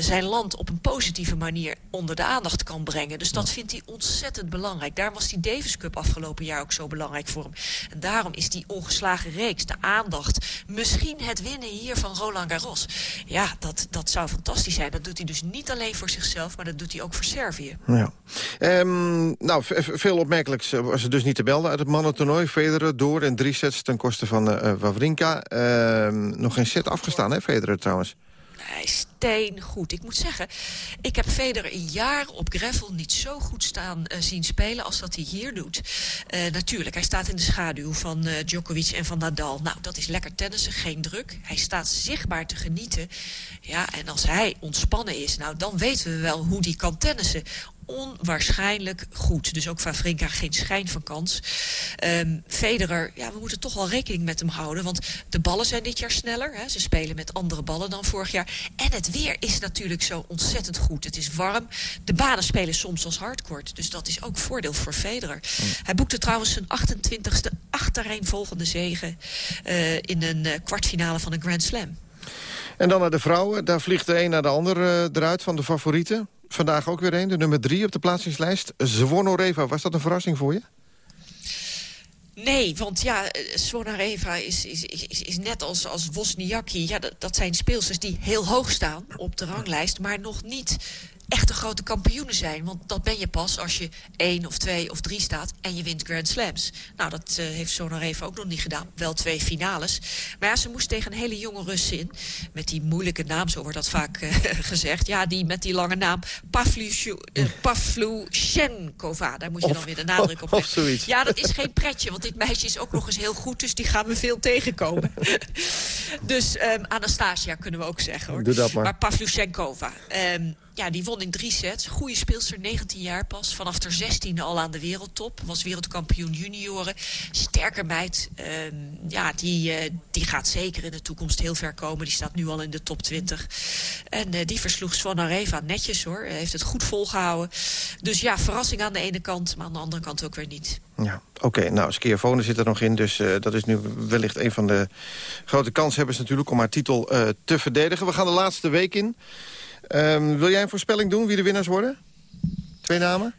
[SPEAKER 28] zijn land op een positieve manier onder de aandacht kan brengen. Dus dat vindt hij ontzettend belangrijk. Daar was die Davis Cup afgelopen jaar ook zo belangrijk voor hem. En daarom is die ongeslagen reeks, de aandacht... misschien het winnen hier van Roland Garros. Ja, dat, dat zou fantastisch zijn. Dat doet hij dus niet alleen voor zichzelf, maar dat doet hij ook voor Servië.
[SPEAKER 6] Ja. Um, nou, veel opmerkelijks was het dus niet te belden uit het mannentoernooi. Federer door in drie sets ten koste van uh, Wawrinka. Uh, nog geen set afgestaan, hè, Federer trouwens?
[SPEAKER 28] Nee, steen goed. Ik moet zeggen, ik heb Federer een jaar op gravel niet zo goed staan uh, zien spelen als dat hij hier doet. Uh, natuurlijk, hij staat in de schaduw van uh, Djokovic en van Nadal. Nou, dat is lekker tennissen, geen druk. Hij staat zichtbaar te genieten. Ja, en als hij ontspannen is, nou, dan weten we wel hoe die kan tennissen onwaarschijnlijk goed. Dus ook Favrinka geen schijn van kans. Um, Federer, ja, we moeten toch wel rekening met hem houden. Want de ballen zijn dit jaar sneller. Hè. Ze spelen met andere ballen dan vorig jaar. En het weer is natuurlijk zo ontzettend goed. Het is warm. De banen spelen soms als hardcourt. Dus dat is ook voordeel voor Federer. Hij boekte trouwens zijn 28e achtereenvolgende zegen... Uh, in een uh, kwartfinale van een Grand Slam.
[SPEAKER 6] En dan naar de vrouwen. Daar vliegt de een naar de ander uh, eruit van de favorieten. Vandaag ook weer een, de nummer drie op de plaatsingslijst. Reva. was dat een verrassing voor je?
[SPEAKER 28] Nee, want ja, Svonareva is, is, is, is net als, als Wozniacki... Ja, dat, dat zijn speelsters die heel hoog staan op de ranglijst... maar nog niet echte grote kampioenen zijn. Want dat ben je pas als je één of twee of drie staat en je wint Grand Slams. Nou, dat uh, heeft Sonareva ook nog niet gedaan. Wel twee finales. Maar ja, ze moest tegen een hele jonge Rus in. Met die moeilijke naam, zo wordt dat vaak uh, *laughs* gezegd. Ja, die met die lange naam. Pavlyuchenkova. Uh, Daar moet je dan weer de nadruk op
[SPEAKER 6] leggen.
[SPEAKER 28] Ja, dat is geen pretje. Want dit meisje is ook nog eens heel goed. Dus die gaan we veel tegenkomen. *laughs* dus um, Anastasia kunnen we ook zeggen. hoor.
[SPEAKER 6] Doe dat maar.
[SPEAKER 28] Maar Pavlyuchenkova. Um, ja, die won in drie sets. Goede speelster, 19 jaar pas. Vanaf de 16e al aan de wereldtop. Was wereldkampioen junioren. Sterke meid. Um, ja, die, uh, die gaat zeker in de toekomst heel ver komen. Die staat nu al in de top 20. En uh, die versloeg Swanareva netjes hoor. Heeft het goed volgehouden. Dus ja, verrassing aan de ene kant. Maar aan de andere kant ook weer niet.
[SPEAKER 6] Ja, oké. Okay, nou, Schiavone zit er nog in. Dus uh, dat is nu wellicht een van de grote kanshebbers natuurlijk... om haar titel te verdedigen. We gaan de laatste week in. Um, wil jij een voorspelling doen wie de winnaars worden? Twee namen?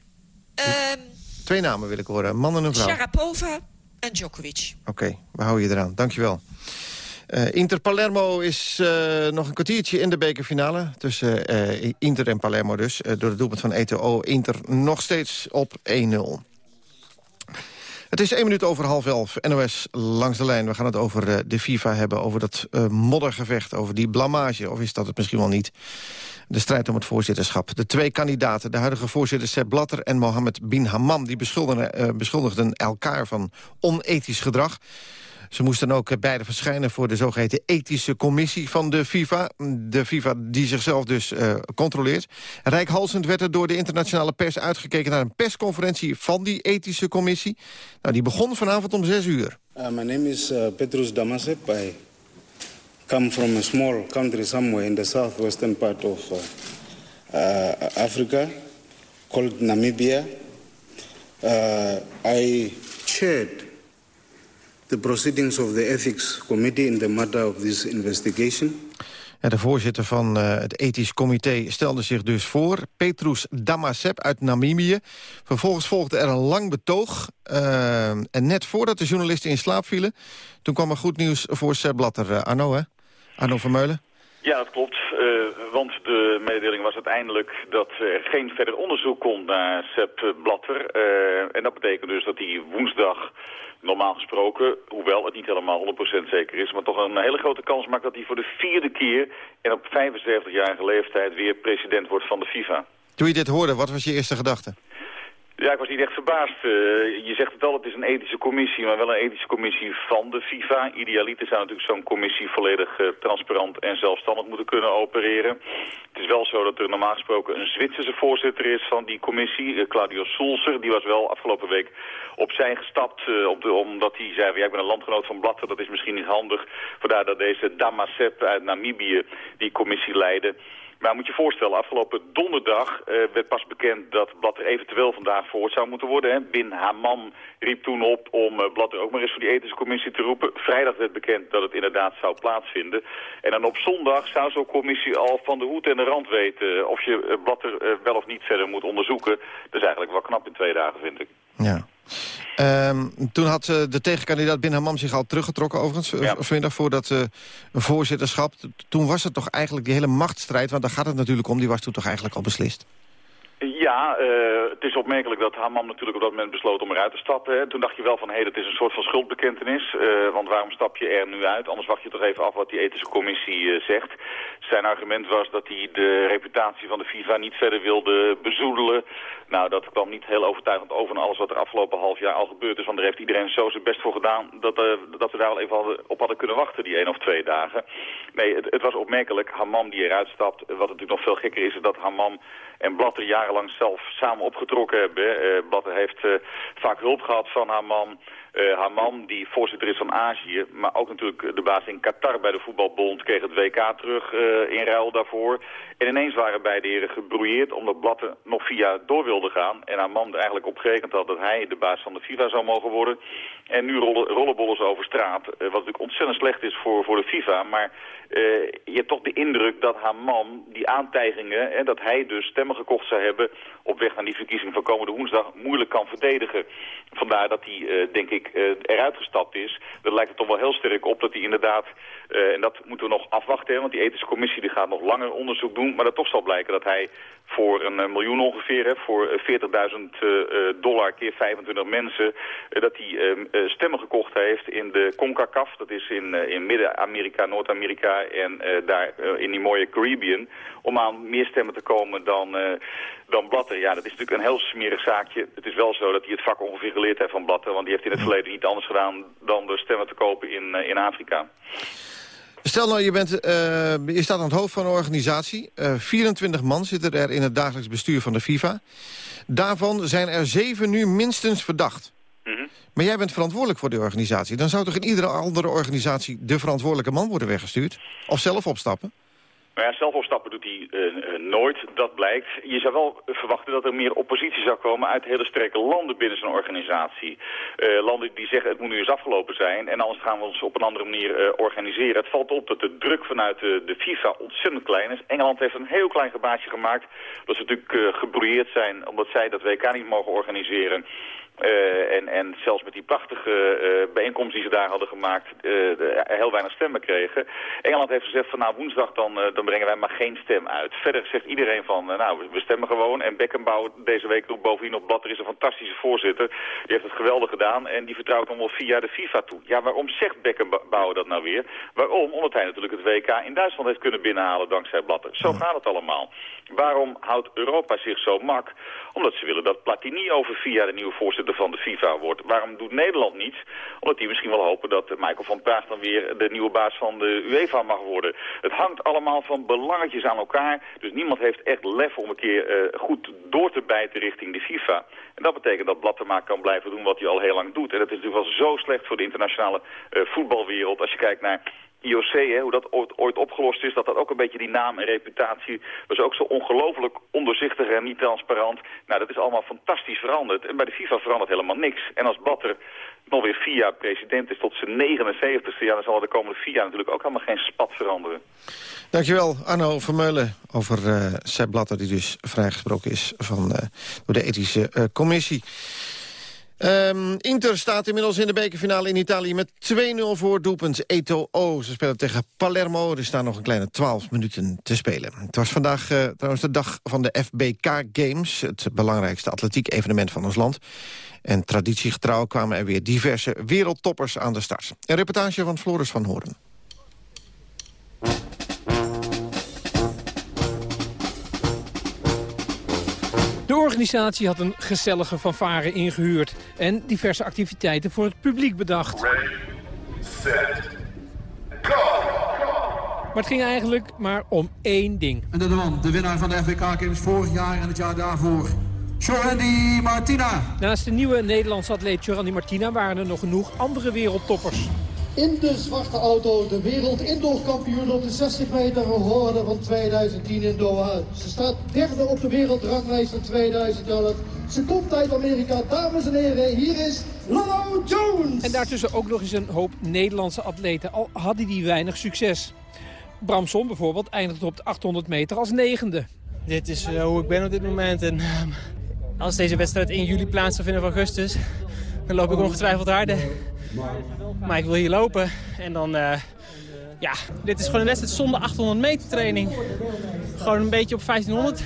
[SPEAKER 28] Um,
[SPEAKER 6] Twee namen wil ik horen. Man en een vrouw.
[SPEAKER 28] Sharapova en Djokovic.
[SPEAKER 6] Oké, okay, we houden je eraan. Dankjewel. Uh, Inter Palermo is uh, nog een kwartiertje in de bekerfinale. Tussen uh, Inter en Palermo dus. door het doelpunt van ETO. Inter nog steeds op 1-0. Het is één minuut over half elf. NOS langs de lijn. We gaan het over de FIFA hebben. Over dat moddergevecht. Over die blamage. Of is dat het misschien wel niet? de strijd om het voorzitterschap. De twee kandidaten, de huidige voorzitter Sepp Blatter en Mohammed bin Hammam... die beschuldigden, uh, beschuldigden elkaar van onethisch gedrag. Ze moesten ook beide verschijnen voor de zogeheten ethische commissie van de FIFA. De FIFA die zichzelf dus uh, controleert. Rijkhalsend werd er door de internationale pers uitgekeken naar een persconferentie van die ethische commissie. Nou, die begon vanavond om zes uur.
[SPEAKER 29] Uh, my name is uh, Petrus Damasep. I come from a small country somewhere in the southwestern part of uh, uh, Africa called Namibia. I chaired the proceedings of the Ethics Committee in the matter of this investigation.
[SPEAKER 6] Ja, de voorzitter van uh, het ethisch comité stelde zich dus voor. Petrus Damasep uit Namibië. Vervolgens volgde er een lang betoog. Uh, en net voordat de journalisten in slaap vielen... toen kwam er goed nieuws voor Seb Blatter. Uh, Arno, hè? Arno Vermeulen?
[SPEAKER 30] Ja, dat klopt. Uh, want de mededeling was uiteindelijk dat er geen verder onderzoek komt naar Sepp Blatter. Uh, en dat betekent dus dat hij woensdag normaal gesproken, hoewel het niet helemaal 100% zeker is, maar toch een hele grote kans maakt dat hij voor de vierde keer en op 75-jarige leeftijd weer president wordt van de FIFA.
[SPEAKER 6] Toen je dit hoorde, wat was je eerste gedachte?
[SPEAKER 30] Ja, ik was niet echt verbaasd. Uh, je zegt het al, het is een ethische commissie, maar wel een ethische commissie van de FIFA. Idealiter zou natuurlijk zo'n commissie volledig uh, transparant en zelfstandig moeten kunnen opereren. Het is wel zo dat er normaal gesproken een Zwitserse voorzitter is van die commissie, uh, Claudio Sulzer. Die was wel afgelopen week opzij gestapt, op omdat hij zei, ja, ik ben een landgenoot van Blatter, dat is misschien niet handig. Vandaar dat deze Damasep uit Namibië die commissie leidde. Maar moet je voorstellen, afgelopen donderdag uh, werd pas bekend dat Blatter eventueel vandaag voort zou moeten worden. Hè. Bin Haman riep toen op om uh, Blatter ook maar eens voor die ethische commissie te roepen. Vrijdag werd bekend dat het inderdaad zou plaatsvinden. En dan op zondag zou zo'n commissie al van de hoed en de rand weten of je Blatter wel of niet verder moet onderzoeken. Dat is eigenlijk wel knap in twee dagen, vind ik.
[SPEAKER 6] Ja. Um, toen had uh, de tegenkandidaat Bin Hammam zich al teruggetrokken overigens. Ja. Vanmiddag voor dat uh, voorzitterschap. Toen was het toch eigenlijk die hele machtsstrijd, want daar gaat het natuurlijk om. Die was toen toch eigenlijk al beslist.
[SPEAKER 30] Ja, uh, het is opmerkelijk dat Hammam natuurlijk op dat moment besloot om eruit te stappen. Hè. Toen dacht je wel van, hé, hey, dat is een soort van schuldbekentenis. Uh, want waarom stap je er nu uit? Anders wacht je toch even af wat die ethische commissie uh, zegt. Zijn argument was dat hij de reputatie van de FIFA niet verder wilde bezoedelen. Nou, dat kwam niet heel overtuigend over naar alles wat er afgelopen half jaar al gebeurd is. Want daar heeft iedereen zo zijn best voor gedaan dat, dat we daar wel even op hadden kunnen wachten, die één of twee dagen. Nee, het, het was opmerkelijk. Hammam die eruit stapt. Wat natuurlijk nog veel gekker is, is dat Hammam en Blatter jaren jarenlang zelf samen opgetrokken hebben. Uh, Blatter heeft vaak hulp gehad van haar man. Uh, haar man, die voorzitter is van Azië, maar ook natuurlijk de baas in Qatar bij de voetbalbond, kreeg het WK terug uh, in ruil daarvoor. En ineens waren beide heren gebrouilleerd omdat Blatter nog via door wilde gaan. En haar man eigenlijk op gerekend had dat hij de baas van de FIFA zou mogen worden. En nu rollen, rollenbollen over straat, uh, wat natuurlijk ontzettend slecht is voor, voor de FIFA. Maar je hebt toch de indruk dat haar man die aantijgingen, en dat hij dus stemmen gekocht zou hebben op weg naar die verkiezing van komende woensdag, moeilijk kan verdedigen. Vandaar dat hij, denk ik, eruit gestapt is. Dat lijkt er toch wel heel sterk op dat hij inderdaad, uh, en dat moeten we nog afwachten, want die ethische commissie die gaat nog langer onderzoek doen, maar dat toch zal blijken dat hij voor een miljoen ongeveer, hè, voor 40.000 uh, dollar keer 25 mensen, dat hij stemmen gekocht heeft in de CONCACAF, dat is in, in Midden-Amerika, Noord-Amerika en daar in die mooie Caribbean, om aan meer stemmen te komen dan, dan Blatter. Ja, dat is natuurlijk een heel smerig zaakje. Het is wel zo dat hij het vak ongeveer geleerd heeft van Blatter, want die heeft in het verleden niet anders gedaan dan de stemmen te kopen in, in Afrika.
[SPEAKER 6] Stel nou, je, bent, uh, je staat aan het hoofd van een organisatie. Uh, 24 man zitten er in het dagelijks bestuur van de FIFA. Daarvan zijn er zeven nu minstens verdacht. Mm -hmm. Maar jij bent verantwoordelijk voor die organisatie. Dan zou toch in iedere andere organisatie de verantwoordelijke man worden weggestuurd? Of zelf opstappen?
[SPEAKER 30] Nou ja, zelf doet hij uh, nooit, dat blijkt. Je zou wel verwachten dat er meer oppositie zou komen uit hele sterke landen binnen zijn organisatie. Uh, landen die zeggen het moet nu eens afgelopen zijn en anders gaan we ons op een andere manier organiseren. Het valt op dat de druk vanuit de, de, FIFA ontzettend klein is. Engeland heeft een heel klein gebaatje gemaakt dat ze natuurlijk gebrouilleerd zijn omdat zij dat WK niet mogen organiseren. Uh, en, en zelfs met die prachtige uh, bijeenkomst die ze daar hadden gemaakt, uh, heel weinig stemmen kregen. Engeland heeft gezegd van nou woensdag dan, dan brengen wij maar geen stem uit. Verder zegt iedereen van nou we stemmen gewoon. En Beckenbauer deze week nog bovendien op blad, er is een fantastische voorzitter. Die heeft het geweldig gedaan en die vertrouwt allemaal via de FIFA toe. Ja, waarom zegt Beckenbauer dat nou weer? Waarom? Omdat hij natuurlijk het WK in Duitsland heeft kunnen binnenhalen dankzij Blatter. Zo gaat het allemaal. Waarom houdt Europa zich zo mak? Omdat ze willen dat Platini over via de nieuwe voorzitter van de FIFA wordt. Waarom doet Nederland niets? Omdat die misschien wel hopen dat Michael van Praag dan weer de nieuwe baas van de UEFA mag worden. Het hangt allemaal van belangetjes aan elkaar. Dus niemand heeft echt lef om een keer uh, goed door te bijten richting de FIFA. En dat betekent dat Blattema kan blijven doen wat hij al heel lang doet. En dat is natuurlijk wel zo slecht voor de internationale uh, voetbalwereld. Als je kijkt naar IOC, hè, hoe dat ooit, ooit, opgelost is, dat dat ook een beetje die naam en reputatie was ook zo ongelooflijk onderzichtig en niet transparant. Nou, dat is allemaal fantastisch veranderd. En bij de FIFA verandert helemaal niks. En als Batter nog weer vier jaar president is tot zijn 79ste jaar, dan zal de komende vier jaar natuurlijk ook helemaal geen spat veranderen.
[SPEAKER 6] Dankjewel, Arno Vermeulen, over uh, Sepp Blatter, die dus vrijgesproken is van, uh, door de ethische uh, commissie. Um, Inter staat inmiddels in de bekerfinale in Italië met 2-0 voor doelpunt Eto'o. Ze spelen tegen Palermo. Er staan nog een kleine 12 minuten te spelen. Het was vandaag uh, trouwens de dag van de FBK Games. Het belangrijkste atletiek evenement van ons land. En traditiegetrouw kwamen er weer diverse wereldtoppers aan de start. Een reportage van Floris van Horen.
[SPEAKER 31] Organisatie had een gezellige fanfare ingehuurd... en diverse activiteiten voor het publiek bedacht.
[SPEAKER 32] Ready, set, go!
[SPEAKER 31] Maar het ging eigenlijk maar om één ding.
[SPEAKER 33] En de man, de winnaar van de FBK Games vorig jaar en het jaar daarvoor... Jorandi Martina.
[SPEAKER 31] Naast de nieuwe Nederlandse atleet Jorandi Martina... waren er nog genoeg andere wereldtoppers
[SPEAKER 34] in de zwarte auto de wereld indoorkampioen op de 60 meter horde van 2010 in Doha. Ze staat derde op de wereldranglijst van 2011. Ze komt uit Amerika. Dames en heren, hier is Lolo Jones.
[SPEAKER 31] En daartussen ook nog eens een hoop Nederlandse atleten, al hadden die weinig succes. Bramson bijvoorbeeld eindigt op de 800 meter als negende.
[SPEAKER 35] Dit is uh, hoe ik ben op dit moment. En, uh, als deze wedstrijd in juli plaats zou vinden van augustus, dan loop ik ongetwijfeld harder. Maar ik wil hier lopen en dan... Uh, ja, dit is gewoon een wedstrijd zonder 800 meter training. Gewoon een beetje op 1500.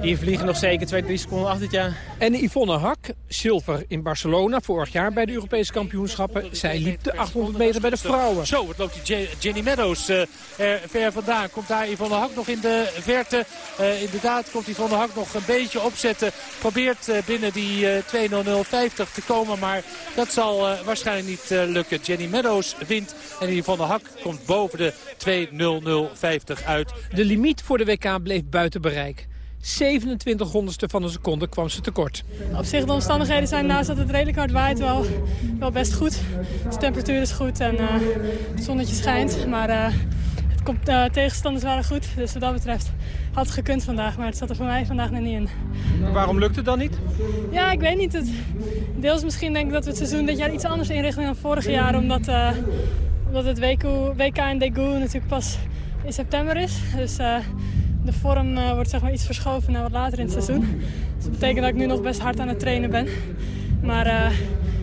[SPEAKER 35] Die vliegen nog zeker 2, 3 seconden achter het jaar.
[SPEAKER 31] En Yvonne Hak, zilver in Barcelona vorig jaar bij de Europese kampioenschappen. Zij liep de 800 meter bij de vrouwen.
[SPEAKER 36] Zo, het loopt die Jenny Meadows uh, er ver vandaan. Komt daar Yvonne Hak nog in de verte. Uh, inderdaad komt Yvonne Hak nog een beetje opzetten. Probeert uh, binnen die 2.0050 te komen. Maar dat zal waarschijnlijk niet lukken. Jenny Meadows wint en Yvonne Hak komt boven de 2.0050 uit.
[SPEAKER 31] De limiet voor de WK bleef buiten bereik. 27 honderdste van een seconde kwam ze tekort.
[SPEAKER 37] Op zich de omstandigheden zijn naast dat het redelijk hard waait wel, wel best goed. De temperatuur is goed en uh, het zonnetje schijnt. Maar uh, het komt, uh, tegenstanders waren goed. Dus wat dat betreft had het gekund vandaag. Maar het zat er voor mij vandaag nog niet in.
[SPEAKER 31] Waarom lukt het dan niet?
[SPEAKER 37] Ja, ik weet niet. Het, deels misschien denk ik dat we het seizoen dit jaar iets anders inrichten dan vorig jaar. Omdat, omdat het WK, WK en Daegu natuurlijk pas in september is. Dus de vorm uh, wordt zeg maar iets verschoven naar wat later in het seizoen. Dus dat betekent dat ik nu nog best hard aan het trainen ben. Maar uh,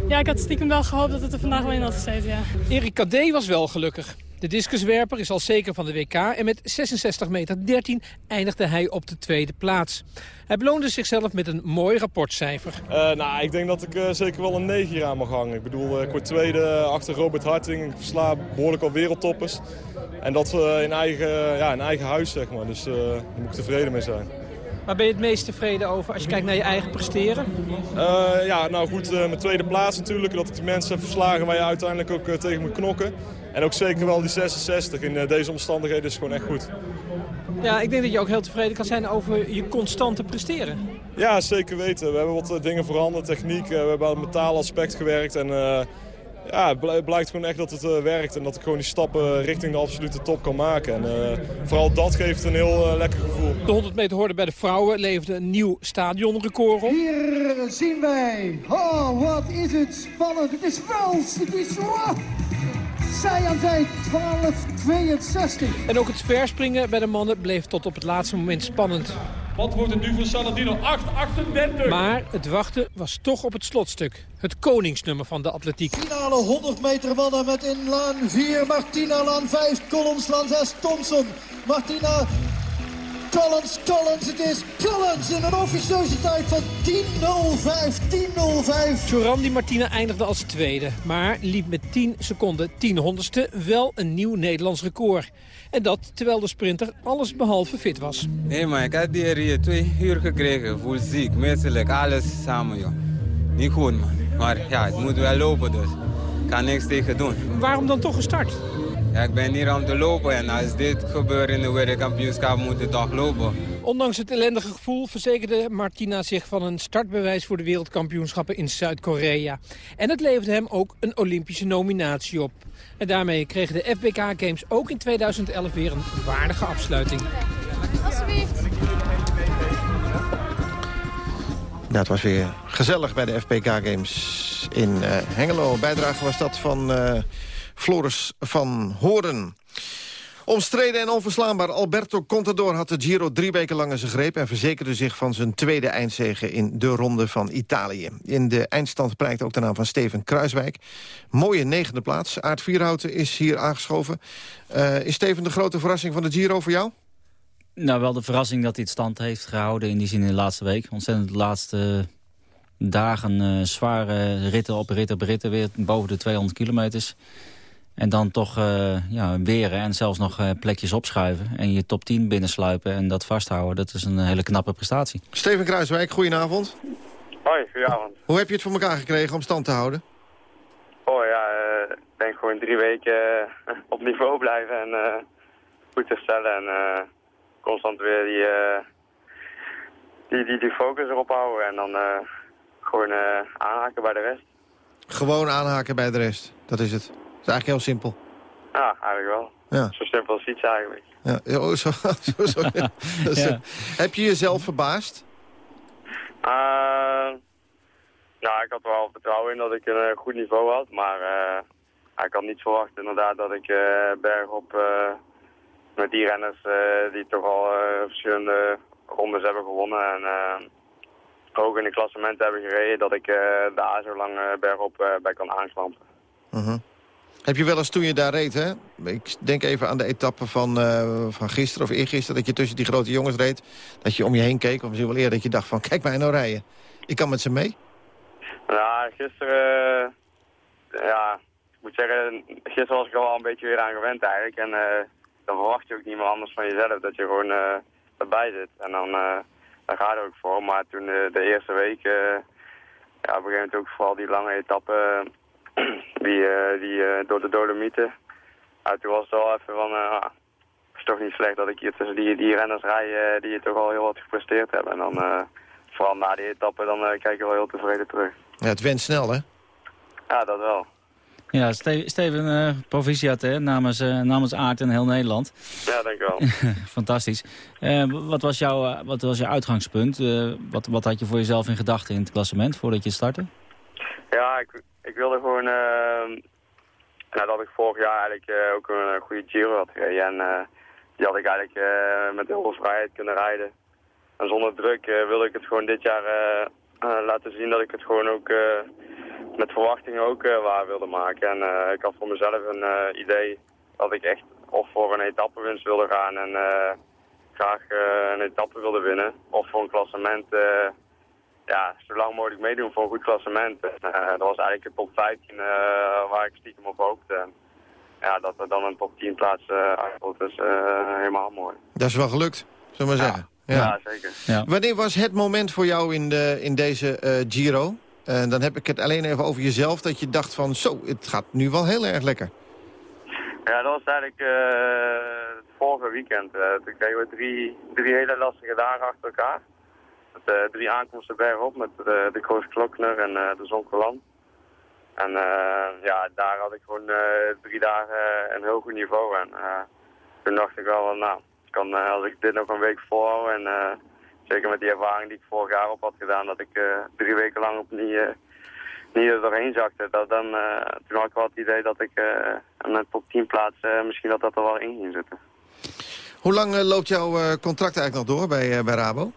[SPEAKER 37] ja, ik had stiekem wel gehoopt dat het er vandaag wel in had gezeten, ja.
[SPEAKER 31] Erik Kadé was wel gelukkig. De discuswerper is al zeker van de WK en met 66 meter 13 eindigde hij op de tweede plaats. Hij beloonde zichzelf met een mooi rapportcijfer.
[SPEAKER 38] Uh, nou, ik denk dat ik uh, zeker wel een 9 hier aan mag hangen. Ik bedoel, ik word tweede achter Robert Harting. Ik versla behoorlijk al wereldtoppers. En dat in, eigen, ja, in eigen huis, zeg maar. Dus daar moet ik tevreden mee zijn.
[SPEAKER 31] Waar ben je het meest tevreden over als je kijkt naar je eigen presteren?
[SPEAKER 38] Uh, ja, nou goed, uh, mijn tweede plaats natuurlijk. Dat ik de mensen verslagen waar je uiteindelijk ook uh, tegen moet knokken. En ook zeker wel die 66. In deze omstandigheden is gewoon echt goed.
[SPEAKER 31] Ja, ik denk dat je ook heel tevreden kan zijn over je constante presteren.
[SPEAKER 38] Ja, zeker weten. We hebben wat dingen veranderd, techniek. we hebben aan het metaalaspect gewerkt. En ja, het blijkt gewoon echt dat het uh, werkt. En dat ik gewoon die stappen richting de absolute top kan maken. En uh, vooral dat geeft een heel uh, lekker gevoel.
[SPEAKER 31] De 100 meter hoorde bij de vrouwen leverde een nieuw stadionrecord op.
[SPEAKER 34] Hier zien wij. Oh, wat is het spannend. Het is vals. Het is... Oh. Zij aan zij 12-62.
[SPEAKER 31] En ook het verspringen bij de mannen bleef tot op het laatste moment spannend.
[SPEAKER 39] Wat wordt het nu voor Saladino? 8-38.
[SPEAKER 31] Maar het wachten was toch op het slotstuk. Het koningsnummer van de atletiek.
[SPEAKER 34] Finale 100 meter mannen met in laan 4 Martina, laan 5 Collins, laan 6 Thompson. Martina Collins, Collins, het is Collins in een officieuze tijd van 10.05, 10.05.
[SPEAKER 31] Jorandi Martina eindigde als tweede, maar liep met 10 seconden 10 honderdste wel een nieuw Nederlands record. En dat terwijl de sprinter alles behalve fit was.
[SPEAKER 40] Nee man, ik had hier twee uur gekregen, voel ziek, misselijk, alles samen joh. Niet goed man, maar ja, het moet wel lopen dus. Ik kan niks tegen doen.
[SPEAKER 31] Waarom dan toch gestart?
[SPEAKER 40] Ja, ik ben hier om te lopen en als dit gebeurt in de wereldkampioenschap moet het toch lopen.
[SPEAKER 31] Ondanks het ellendige gevoel verzekerde Martina zich van een startbewijs voor de wereldkampioenschappen in Zuid-Korea. En het leverde hem ook een Olympische nominatie op. En daarmee kregen de FBK Games ook in 2011 weer een waardige afsluiting.
[SPEAKER 34] Alsjeblieft.
[SPEAKER 6] Het was weer gezellig bij de FBK Games in uh, Hengelo. Bijdrage was dat van uh, Floris van Hoorn. Omstreden en onverslaanbaar, Alberto Contador had de Giro drie weken lang in zijn greep... en verzekerde zich van zijn tweede eindzege in de Ronde van Italië. In de eindstand prijkt ook de naam van Steven Kruiswijk. Mooie negende plaats. Aard Vierhouten is hier aangeschoven. Uh, is Steven de grote verrassing van de Giro voor jou?
[SPEAKER 41] Nou, wel de verrassing dat hij het stand heeft gehouden in die zin in de laatste week. Ontzettend de laatste dagen uh, zware ritten op ritten op ritten weer boven de 200 kilometers. En dan toch uh, ja, weren en zelfs nog uh, plekjes opschuiven. En je top 10 binnensluipen en dat vasthouden. Dat is een hele knappe prestatie.
[SPEAKER 6] Steven Kruiswijk, goedenavond.
[SPEAKER 42] Hoi, goedenavond.
[SPEAKER 6] Hoe heb je het voor elkaar gekregen om stand te houden?
[SPEAKER 42] Oh ja, uh, ik denk gewoon drie weken op niveau blijven en goed herstellen. En constant weer die, die, die, die focus erop houden. En dan gewoon aanhaken bij de rest.
[SPEAKER 6] Gewoon aanhaken bij de rest, dat is het. Dat is eigenlijk heel simpel.
[SPEAKER 42] Ja, eigenlijk wel. Ja. Zo simpel als iets eigenlijk.
[SPEAKER 6] Ja, oh, *laughs* zo, zo, zo, *laughs* ja. Heb je jezelf verbaasd?
[SPEAKER 42] Uh, nou, ik had wel vertrouwen in dat ik een uh, goed niveau had. Maar uh, ik had niet verwacht inderdaad dat ik bergop met die renners die toch al verschillende rondes hebben gewonnen. En ook in de klassement hebben gereden dat ik daar zo lang bergop bij kan aanklampen.
[SPEAKER 6] -huh. Heb je wel eens toen je daar reed, hè? Ik denk even aan de etappe van, uh, van gisteren of eergisteren... dat je tussen die grote jongens reed, dat je om je heen keek... of misschien wel eerder dat je dacht van, kijk mij nou rijden. Ik kan met ze mee.
[SPEAKER 42] Ja, gisteren... Uh, ja, ik moet zeggen, gisteren was ik er wel een beetje weer aan gewend eigenlijk. En uh, dan verwacht je ook niet meer anders van jezelf, dat je gewoon erbij zit. En dan, dan ga je er ook voor. Maar toen de eerste week, ja, op een gegeven moment ook vooral die lange etappe *clears throat* die, uh, die uh, door de Dolomieten. Ja, toen was het wel even van, uh, toch niet slecht dat ik hier tussen die, die renners rij die toch al heel wat gepresteerd hebben. En dan, vooral na die etappe, dan kijk je wel heel tevreden terug.
[SPEAKER 6] Ja, het went snel, hè?
[SPEAKER 42] Ja, dat wel.
[SPEAKER 41] Ja, Steven, Steven uh, proficiat hè, namens, uh, namens Aard en heel Nederland.
[SPEAKER 42] Ja, dankjewel. *laughs*
[SPEAKER 41] Fantastisch. Uh, wat, was jouw, wat was jouw uitgangspunt? wat, wat had je voor jezelf in gedachten in het klassement voordat je startte?
[SPEAKER 42] Ja, ik, ik wilde gewoon... Ehm, nadat ik vorig jaar eigenlijk ook een goede Giro had gereden. En die had ik eigenlijk met heel veel vrijheid kunnen rijden. En zonder druk wilde ik het gewoon dit jaar laten zien dat ik het gewoon ook met verwachtingen ook waar wilde maken. En ik had voor mezelf een idee dat ik echt of voor een etappewinst wilde gaan en graag een etappe wilde winnen. Of voor een klassement, ja, zo lang mogelijk meedoen voor een goed klassement. dat was eigenlijk de top 15 waar ik stiekem op hoopte. En, ja, dat er dan een top 10 plaats uitkomt, is helemaal mooi.
[SPEAKER 6] Dat is wel gelukt, zullen we maar zeggen.
[SPEAKER 42] Ja, ja zeker.
[SPEAKER 6] Ja. Wanneer was het moment voor jou in, de, in deze Giro? En dan heb ik het alleen even over jezelf, dat je dacht van zo, het gaat nu wel heel erg lekker.
[SPEAKER 42] Ja, dat was eigenlijk uh, het vorige weekend. Uh, toen kregen we drie, drie hele lastige dagen achter elkaar. Met uh, drie aankomsten bergop met de, de Kroos Klokner en de Zonkeland. En ja, daar had ik gewoon drie dagen een heel goed niveau. En toen dacht ik wel, nou, kan, als ik dit nog een week volhoud en zeker met die ervaring die ik vorig jaar op had gedaan, dat ik drie weken lang op niet, niet er doorheen zakte. Dat, dan, toen had ik wel het idee dat ik een top 10 plaats, misschien dat dat er wel in ging zitten.
[SPEAKER 6] Hoe lang loopt jouw contract eigenlijk nog door bij, bij Rabo?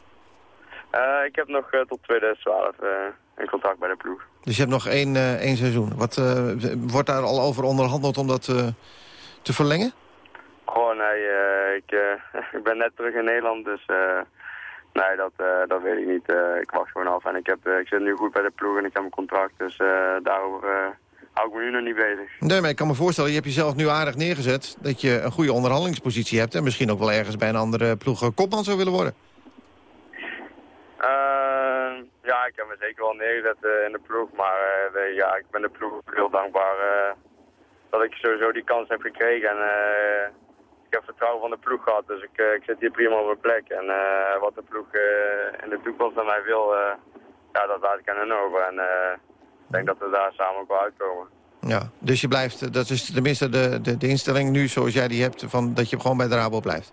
[SPEAKER 42] Ik heb nog tot 2012 een contract bij de ploeg.
[SPEAKER 6] Dus je hebt nog één, één seizoen. Wat, wordt daar al over onderhandeld om dat te verlengen?
[SPEAKER 42] Gewoon, nee, ik, *laughs* ik ben net terug in Nederland, dus Nee, dat, uh, dat weet ik niet. Uh, ik wacht gewoon af en ik, heb, uh, ik zit nu goed bij de ploeg en ik heb een contract. Dus daarover hou ik me nu nog niet bezig.
[SPEAKER 6] Nee, maar ik kan me voorstellen, je hebt jezelf nu aardig neergezet... dat je een goede onderhandelingspositie hebt... en misschien ook wel ergens bij een andere ploeg kopman zou willen worden.
[SPEAKER 42] Ja, ik heb me zeker wel neergezet in de ploeg. Maar ja, ik ben de ploeg heel dankbaar dat ik sowieso die kans heb gekregen. En ik heb vertrouwen van de ploeg gehad, dus ik, eh, ik zit hier prima op mijn plek. En uh, wat de ploeg uh, in de toekomst van mij wil, ja, dat laat ik aan hen over. En ik denk dat we daar samen ook wel uitkomen.
[SPEAKER 6] Ja, dus je blijft, dat is tenminste de, de, de instelling nu zoals jij die hebt, van, dat je gewoon bij de Rabo blijft?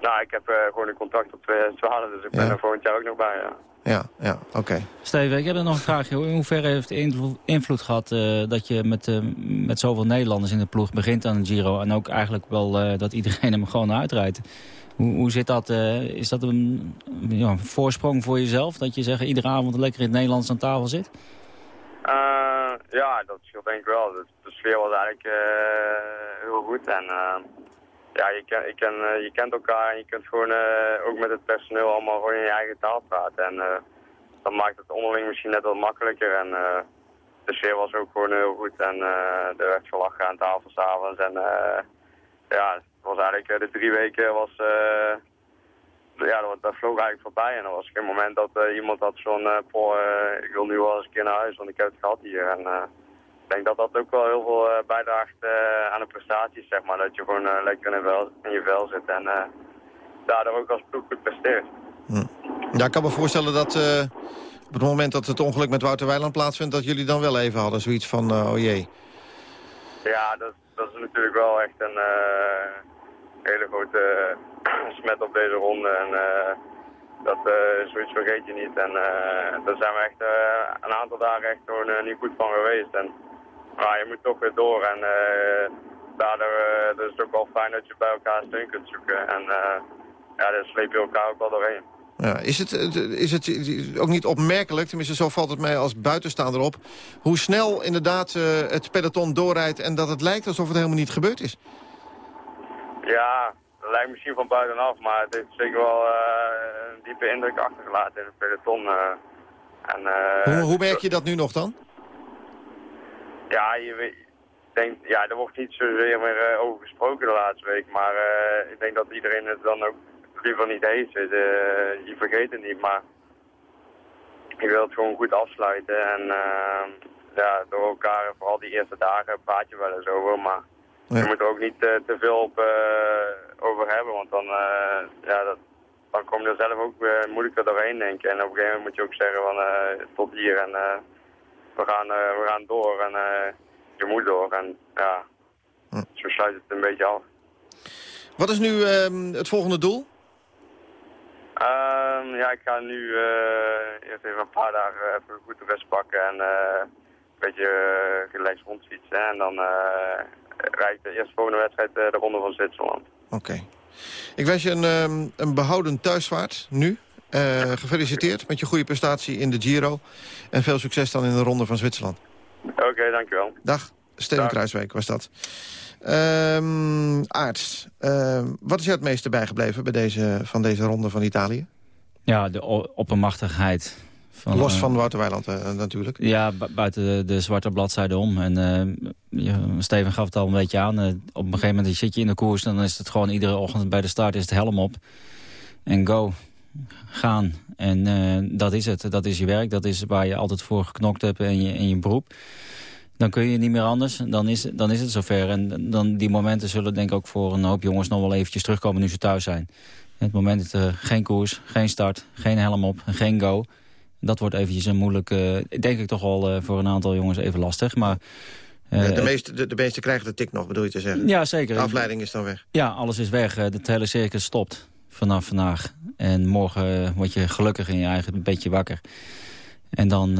[SPEAKER 42] Nou, ik heb gewoon een contract op 2012, dus ik ben er volgend jaar ook nog bij, ja.
[SPEAKER 6] Ja, ja oké. Okay.
[SPEAKER 41] Steven, ik heb er nog een vraagje. In hoeverre heeft het invloed gehad uh, dat je met, uh, met zoveel Nederlanders in de ploeg begint aan een Giro... en ook eigenlijk wel uh, dat iedereen hem gewoon uitrijdt? Hoe, hoe zit dat? is dat een ja, voorsprong voor jezelf? Dat je zegt iedere avond lekker in het Nederlands aan tafel zit?
[SPEAKER 42] ja, dat scheelt denk ik wel. De, de sfeer was eigenlijk heel goed en ja, je, ken, je, eh, je kent elkaar en je kunt gewoon uh, ook met het personeel allemaal gewoon in je eigen taal praten. En uh, dat maakt het onderling misschien net wat makkelijker. En de sfeer was ook gewoon heel goed en er werd gelachen aan tafel s'avonds. En ja, het was eigenlijk de drie weken was... ja, dat, vloog eigenlijk voorbij en er was geen moment dat iemand had zo'n, ik wil nu wel eens een keer naar huis, want ik heb het gehad hier. En, denk dat dat ook wel heel veel uh, bijdraagt uh, aan de prestaties, zeg maar. Dat je gewoon uh, lekker in, je vel, in je vel zit en daardoor ook als ploeg goed presteert.
[SPEAKER 6] Hm. Ja, ik kan me voorstellen dat op het moment dat het ongeluk met Wouter Weiland plaatsvindt... dat jullie dan wel even hadden zoiets van, oh jee.
[SPEAKER 42] Ja, dat, dat is natuurlijk wel echt een hele grote *clears throat* smet op deze ronde. En dat, zoiets vergeet je niet. En daar zijn we echt een aantal dagen echt gewoon niet goed van geweest. En, maar je moet toch weer door en uh, daardoor is het ook wel fijn dat je bij elkaar steun kunt zoeken. En uh, ja, daar sleep je elkaar ook wel doorheen.
[SPEAKER 6] Ja, is, het, is het ook niet opmerkelijk, tenminste zo valt het mij als buitenstaander op... hoe snel inderdaad het peloton doorrijdt en dat het lijkt alsof het helemaal niet gebeurd is?
[SPEAKER 42] Ja, dat lijkt misschien van buitenaf, maar het heeft zeker wel een diepe indruk achtergelaten in het peloton. en,
[SPEAKER 6] hoe, hoe merk je dat nu nog dan?
[SPEAKER 42] Ja, je denkt, ja, er wordt niet zozeer meer uh, over gesproken de laatste week. Maar uh, ik denk dat iedereen het dan ook liever niet heeft. Uh, je vergeet het niet, maar je wil het gewoon goed afsluiten. En ja, door elkaar, vooral die eerste dagen, praat je wel eens over. Maar je moet er ook niet te veel op, over hebben. Want dan, eh, ja, dat, dan kom je er zelf ook moeilijker doorheen, denk ik. En op een gegeven moment moet je ook zeggen van tot hier en we, gaan, we gaan door en je moet door. En ja, hm. zo sluit het een beetje af.
[SPEAKER 6] Wat is nu ehm, het volgende doel?
[SPEAKER 42] Um, ja, ik ga nu eerst even een paar dagen even goed rust pakken en een beetje relaxed rondfietsen. En dan rijdt de eerste volgende wedstrijd de Ronde van Zwitserland.
[SPEAKER 6] Oké. Ik wens je een, ehm, een behouden thuisvaart nu. Uh, gefeliciteerd met je goede prestatie in de Giro. En veel succes dan in de Ronde van Zwitserland.
[SPEAKER 42] Oké, dankjewel.
[SPEAKER 6] Dag, Steven Dag. Kruiswijk was dat. Um, Aarts, uh, wat is jou het meeste bijgebleven bij deze, van deze Ronde van Italië?
[SPEAKER 41] Ja, de oppermachtigheid
[SPEAKER 6] van, Los van Wouter Weiland uh, natuurlijk.
[SPEAKER 41] Ja, buiten de, de, zwarte bladzijde om. En uh, Steven gaf het al een beetje aan. Uh, op een gegeven moment zit je in de koers... dan is het gewoon iedere ochtend bij de start is het helm op. En go. Gaan. En dat is het. Dat is je werk. Dat is waar je altijd voor geknokt hebt in je, in je beroep. Dan kun je niet meer anders. Dan is, dan is het zover. En dan, die momenten zullen denk ik ook voor een hoop jongens nog wel eventjes terugkomen nu ze thuis zijn. Het moment dat er geen koers, geen start, geen helm op, geen go dat wordt eventjes een moeilijk, uh, denk ik toch wel uh, voor een aantal jongens even lastig. Maar,
[SPEAKER 6] de, meeste, de, de meeste krijgen de tik nog, bedoel je te zeggen?
[SPEAKER 41] Ja, zeker.
[SPEAKER 6] De afleiding is dan weg?
[SPEAKER 41] Ja, alles is weg. Het hele circus stopt vanaf vandaag. En morgen word je gelukkig in je eigen beetje wakker. En dan,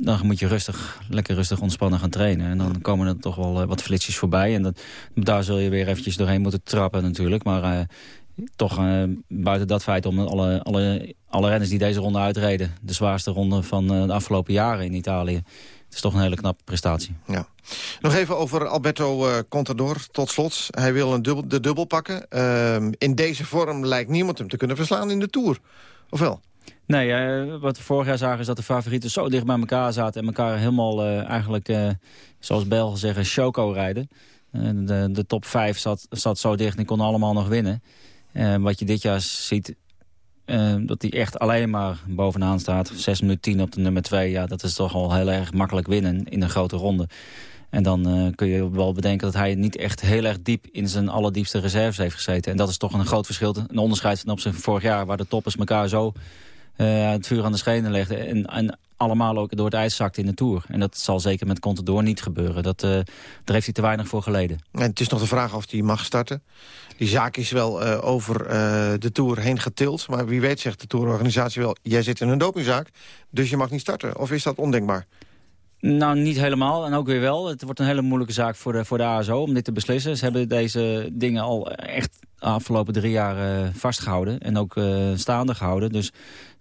[SPEAKER 41] dan moet je rustig, lekker rustig ontspannen gaan trainen. En dan komen er toch wel wat flitsjes voorbij. En dat, daar zul je weer eventjes doorheen moeten trappen natuurlijk. Maar toch buiten dat feit om alle, alle, alle renners die deze ronde uitreden... de zwaarste ronde van de afgelopen jaren in Italië. Het is toch een hele knappe prestatie.
[SPEAKER 6] Ja. Nog even over Alberto uh, Contador, tot slot. Hij wil een dubbel, de dubbel pakken. Ehm, in deze vorm lijkt niemand hem te kunnen verslaan in de Tour. Of wel?
[SPEAKER 41] Nee, wat we vorig jaar zagen is dat de favorieten zo dicht bij elkaar zaten... en elkaar helemaal eigenlijk, zoals Belgen zeggen, choco rijden. de, de top 5 zat, zat zo dicht en die konden allemaal nog winnen. Wat je dit jaar ziet, uh, dat hij echt alleen maar bovenaan staat. 6 minuten 10 op de nummer 2. Ja, dat is toch al heel erg makkelijk winnen in een grote ronde. En dan uh, kun je wel bedenken dat hij niet echt heel erg diep in zijn allerdiepste reserves heeft gezeten. En dat is toch een groot verschil, een onderscheid ten opzichte van vorig jaar... waar de toppers elkaar zo het vuur aan de schenen legden. En, en allemaal ook door het ijs zakt in de Tour. En dat zal zeker met Contador niet gebeuren. Dat, uh, daar heeft hij te weinig voor geleden.
[SPEAKER 6] En het is nog de vraag of hij mag starten. Die zaak is wel uh, over uh, de Tour heen getild. Maar wie weet zegt de Tourorganisatie wel... jij zit in een dopingzaak, dus je mag niet starten. Of is dat ondenkbaar?
[SPEAKER 41] Nou, niet helemaal. En ook weer wel. Het wordt een hele moeilijke zaak voor de, voor de ASO om dit te beslissen. Ze hebben deze dingen al echt de afgelopen drie jaar uh, vastgehouden. En ook uh, staande gehouden. Dus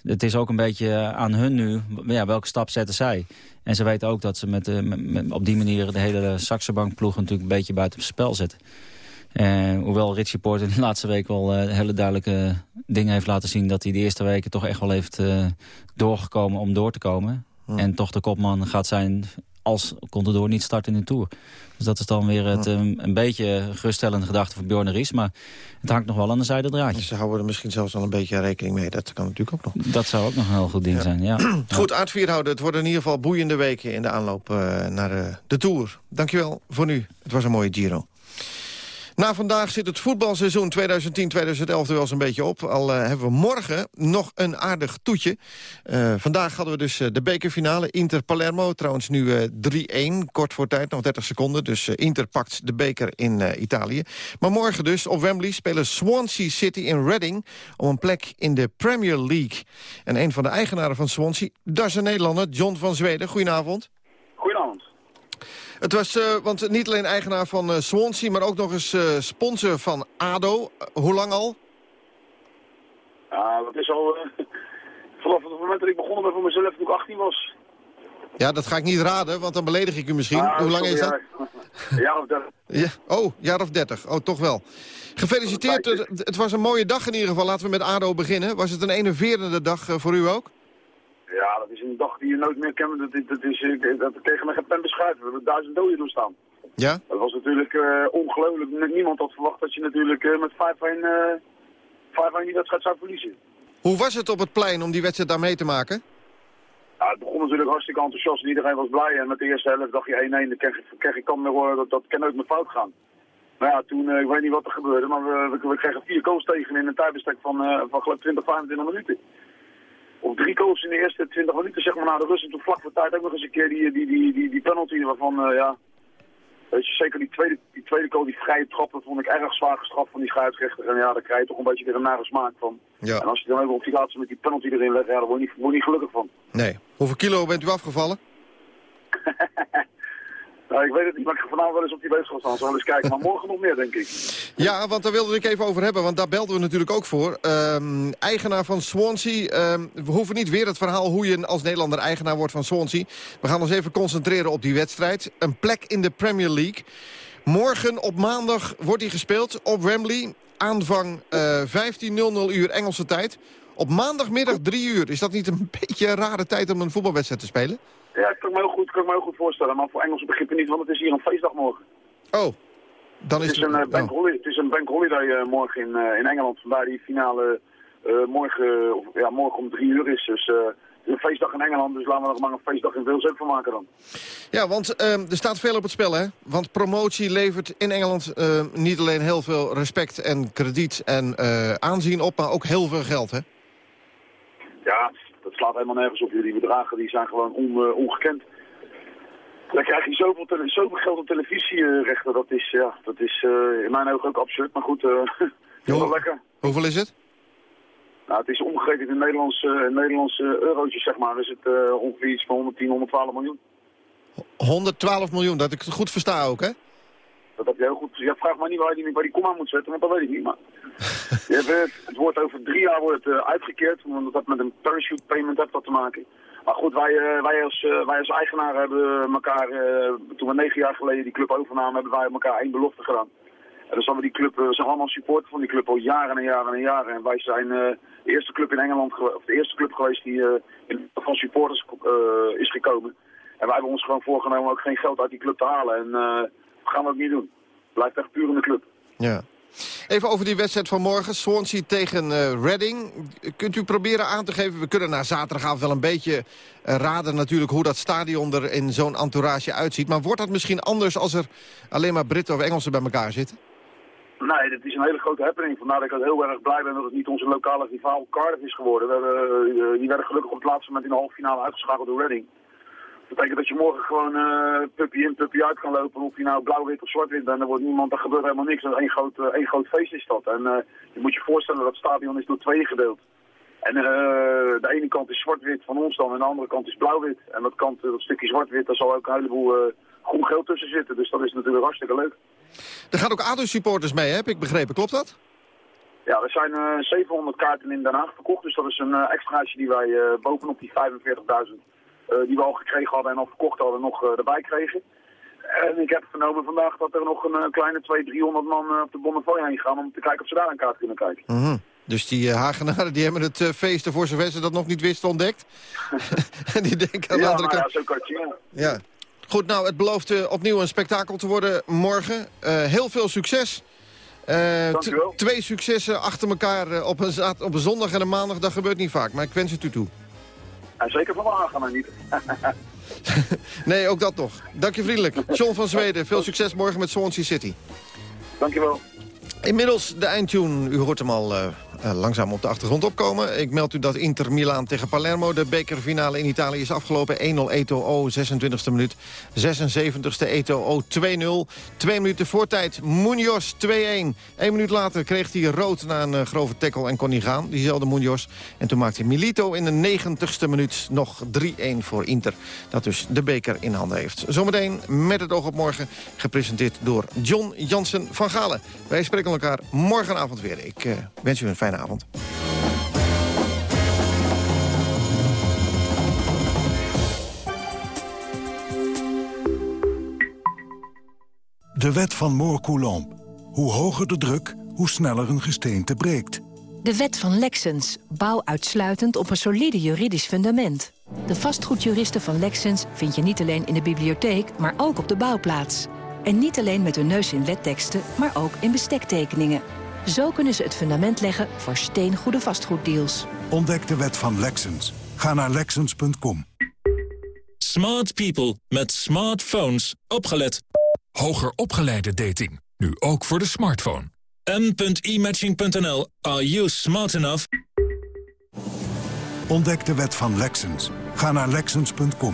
[SPEAKER 41] het is ook een beetje aan hun nu. Ja, welke stap zetten zij? En ze weten ook dat ze met, uh, met op die manier de hele Saxenbankploeg natuurlijk een beetje buiten het spel zetten. Uh, hoewel Richie Porter de laatste week wel uh, hele duidelijke dingen heeft laten zien... dat hij de eerste weken toch echt wel heeft uh, doorgekomen om door te komen. En toch de kopman gaat zijn als Contador niet start in de Tour. Dus dat is dan weer het, een, een beetje geruststellende gedachte van Bjorn Ries. Maar het hangt nog wel aan de zijde draadje.
[SPEAKER 6] Ze houden er misschien zelfs al een beetje rekening mee. Dat kan natuurlijk ook nog.
[SPEAKER 41] Dat zou ook nog een heel goed ding zijn, ja. *clears throat*
[SPEAKER 6] Goed, Aard Vierhouden. Het worden in ieder geval boeiende weken in de aanloop naar de, de Tour. Dankjewel voor nu. Het was een mooie Giro. Na vandaag zit het voetbalseizoen 2010-2011 er wel eens een beetje op. Al uh, hebben we morgen nog een aardig toetje. Uh, vandaag hadden we dus uh, de bekerfinale. Inter-Palermo, trouwens nu 3-1. Kort voor tijd, nog 30 seconden. Dus Inter pakt de beker in Italië. Maar morgen dus op Wembley spelen Swansea City in Reading... om een plek in de Premier League. En een van de eigenaren van Swansea, dat is een Nederlander, John van Zweden. Goedenavond. Het was, uh, want niet alleen eigenaar van uh, Swansea, maar ook nog eens uh, sponsor van ADO. hoe lang al?
[SPEAKER 43] Ja, dat is al *laughs* vanaf het moment dat ik begonnen ben voor mezelf toen ik 18 was.
[SPEAKER 6] Ja, dat ga ik niet raden, want dan beledig ik u misschien.
[SPEAKER 43] Ah,
[SPEAKER 6] hoe lang is dat?
[SPEAKER 43] Een jaar of 30. *laughs*
[SPEAKER 6] Ja. Oh, jaar of 30. Oh, toch wel. Gefeliciteerd. Het, het was een mooie dag in ieder geval. Laten we met ADO beginnen. Was het een enerverende dag voor u ook?
[SPEAKER 43] Ja, dat is een dag die je nooit meer kent. Dat, dat, is, dat tegen me geen pen beschrijven. We hebben duizend doden doen staan.
[SPEAKER 6] Ja?
[SPEAKER 43] Dat was natuurlijk uh, ongelooflijk. Niemand had verwacht dat je natuurlijk uh, met 5-1 uh, die wedstrijd zou verliezen.
[SPEAKER 6] Hoe was het op het plein om die wedstrijd daar mee te maken?
[SPEAKER 43] Ja, het begon natuurlijk hartstikke enthousiast en iedereen was blij. En met de eerste helft dacht je 1-1, dat, kreeg, ik kan meer, dat, dat kan ook met fout gaan. Maar ja, toen, eh, ik weet niet wat er gebeurde, maar we, we, we kregen vier goals tegen in een tijdbestek van, eh, van geloof ik 20, 25 minuten. Of drie goals in de eerste 20 minuten, zeg maar, na de rust. En toen vlak voor tijd ook nog eens een keer die, die, die, die, die penalty waarvan, eh, ja... Weet je, zeker die tweede, die tweede goal, die vrije trap, dat vond ik erg zwaar gestraft van die scheidsrechter. En ja, daar krijg je toch een beetje weer een nare smaak van.
[SPEAKER 6] Ja.
[SPEAKER 43] En als je dan ook op die laatste met die penalty erin legt, ja, daar word je niet, word je niet gelukkig van.
[SPEAKER 6] Nee. Hoeveel kilo bent u afgevallen? *laughs*
[SPEAKER 43] Nou, ik weet het niet, maar ik ga vanavond wel eens op die weegschaal staan. Zullen we eens kijken, maar morgen nog meer, denk ik.
[SPEAKER 6] Ja, want daar wilde ik even over hebben, want daar belden we natuurlijk ook voor. Ehm, eigenaar van Swansea. Ehm, we hoeven niet weer het verhaal hoe je als Nederlander eigenaar wordt van Swansea. We gaan ons even concentreren op die wedstrijd. Een plek in de Premier League. Morgen op maandag wordt die gespeeld op Wembley. Aanvang eh 15.00 uur Engelse tijd. Op maandagmiddag 3 uur. Is dat niet een *laughs* beetje een rare tijd om een voetbalwedstrijd te spelen?
[SPEAKER 43] Ja, ik kan me heel goed, kan me heel goed voorstellen, maar voor Engelse begrippen niet, want het is hier een feestdag morgen.
[SPEAKER 6] Oh, dan is
[SPEAKER 43] het... Is een, eh, bank holiday, het is een bank holiday eh, morgen in, eh, in Engeland, vandaar die finale morgen, of, ja, morgen om drie uur is. Dus het is een feestdag in Engeland, dus laten we er maar een feestdag in Wales ook van maken dan.
[SPEAKER 6] Ja, want ehm, er staat veel op het spel, hè? Want promotie levert in Engeland ehm, niet alleen heel veel respect en krediet en aanzien op, maar ook heel veel geld, hè?
[SPEAKER 43] Ja, dat slaat helemaal nergens op. Die bedragen die zijn gewoon on, eh, ongekend. Dan krijg je zoveel, zoveel geld op televisierechten. Dat is, ja, dat is eh, in mijn ogen ook absurd. Maar goed, eh *laughs* heel wel lekker.
[SPEAKER 6] Hoeveel is het?
[SPEAKER 43] Nou, het is omgerekend in Nederlandse, Nederlandse eurootjes, zeg maar. Dus het eh, ongeveer iets van 110, 112 miljoen.
[SPEAKER 6] 112 miljoen, dat ik het goed versta ook, hè?
[SPEAKER 43] Dat heb je heel goed. Ja, vraag maar niet waar, die, waar die komma moet zetten, want dat weet ik niet. Maar eh, het wordt over drie jaar wordt het, eh, uitgekeerd, omdat dat met een parachute payment heeft wat te maken. Maar goed, wij, eh, wij, als, wij als eigenaar hebben elkaar, toen we negen jaar geleden die club overnamen, hebben wij elkaar één belofte gedaan. En dus hebben we die club, zijn allemaal supporter van die club al jaren en jaren en jaren. En wij zijn de eerste club in Engeland, of de eerste club geweest die in, van supporters is gekomen. En wij hebben ons gewoon voorgenomen om ook geen geld uit die club te halen. En dat gaan we ook niet doen. Blijft echt puur in de club.
[SPEAKER 6] Ja. Even over die wedstrijd van morgen. Swansea tegen eh, Reading. Kunt u proberen aan te geven... we kunnen na zaterdagavond wel een beetje eh, raden natuurlijk... hoe dat stadion er in zo'n entourage uitziet. Maar wordt dat misschien anders als er alleen maar Britten of Engelsen bij elkaar zitten?
[SPEAKER 43] Nee, dit is een hele grote happening. Vandaar dat ik heel erg blij ben dat het niet onze lokale rivaal Cardiff is geworden. We eh, die werden gelukkig op het laatste moment in de halve finale uitgeschakeld door Reading. Dat betekent dat je morgen gewoon eh puppy in, puppy uit kan lopen. Of je nou blauw-wit of zwart-wit bent, er wordt niemand, er gebeurt helemaal niks. Eén groot, eh, één groot feest is dat. En eh, je moet je voorstellen dat het stadion is door tweeën gedeeld. En de ene kant is zwart-wit van ons dan en de andere kant is blauw-wit. En dat, kant, dat stukje zwart-wit, daar zal ook een heleboel groen geld tussen zitten. Dus dat is natuurlijk hartstikke leuk.
[SPEAKER 6] Er gaan ook ADO-supporters mee, heb ik begrepen. Klopt dat?
[SPEAKER 43] Ja, er zijn eh 700 kaarten in Den Haag verkocht. Dus dat is een extraatje die wij eh, bovenop die 45.000 eh, die we al gekregen hadden en al verkocht hadden nog eh, erbij kregen. En ik heb vernomen vandaag dat er nog een eh, kleine 200, 300 man eh, op de Bonnefoy heen gaan om te kijken of ze daar een kaart kunnen kijken.
[SPEAKER 6] Mhm. Dus die eh, Hagenaren die hebben het feesten voor zover ze dat nog niet wisten ontdekt. *laughs* en die denken aan de
[SPEAKER 43] ja,
[SPEAKER 6] andere kant...
[SPEAKER 43] ja, zo kan het zien.
[SPEAKER 6] Ja. Goed, nou, het belooft opnieuw een spektakel te worden morgen. Uh, heel veel succes. Uh, twee successen achter elkaar op, een op een zondag en een maandag, dat gebeurt niet vaak. Maar ik wens het u toe.
[SPEAKER 43] En zeker van maar niet. *laughs*
[SPEAKER 6] nee, ook dat nog. Dank je vriendelijk. John van Zweden, veel succes morgen met Swansea City.
[SPEAKER 43] Dankjewel.
[SPEAKER 6] Inmiddels de eindtune, u hoort hem al uh, uh, langzaam op de achtergrond opkomen. Ik meld u dat Inter Milaan tegen Palermo, de bekerfinale in Italië is afgelopen. 1-0 Eto'o, 26e minuut, 76e Eto'o 2-0. Twee minuten voor tijd, Munoz 2-1. Eén minuut later kreeg hij rood na een uh, grove tackle en kon hij gaan, diezelfde Munoz. En toen maakte Milito in de 90ste minuut nog 3-1 voor Inter. Dat dus de beker in handen heeft. Zometeen met het oog op morgen, gepresenteerd door John Jansen van Galen. Wij spreken elkaar morgenavond weer. Ik uh, wens u een fijne avond.
[SPEAKER 44] De wet van Moore-Coulomb. Hoe hoger de druk, hoe sneller een gesteente breekt.
[SPEAKER 45] De wet van Lexens. Bouw uitsluitend op een solide juridisch fundament. De vastgoedjuristen van Lexens vind je niet alleen in de bibliotheek, maar ook op de bouwplaats. En niet alleen met hun neus in wetteksten, maar ook in bestektekeningen. Zo kunnen ze het fundament leggen voor steengoede vastgoeddeals.
[SPEAKER 44] Ontdek de wet van Lexens. Ga naar Lexens.com.
[SPEAKER 46] Smart people met smartphones. Opgelet.
[SPEAKER 44] Hoger opgeleide dating.
[SPEAKER 47] Nu ook voor de smartphone. m.imatching.nl. Are you smart enough?
[SPEAKER 44] Ontdek de wet van Lexens. Ga naar Lexens.com.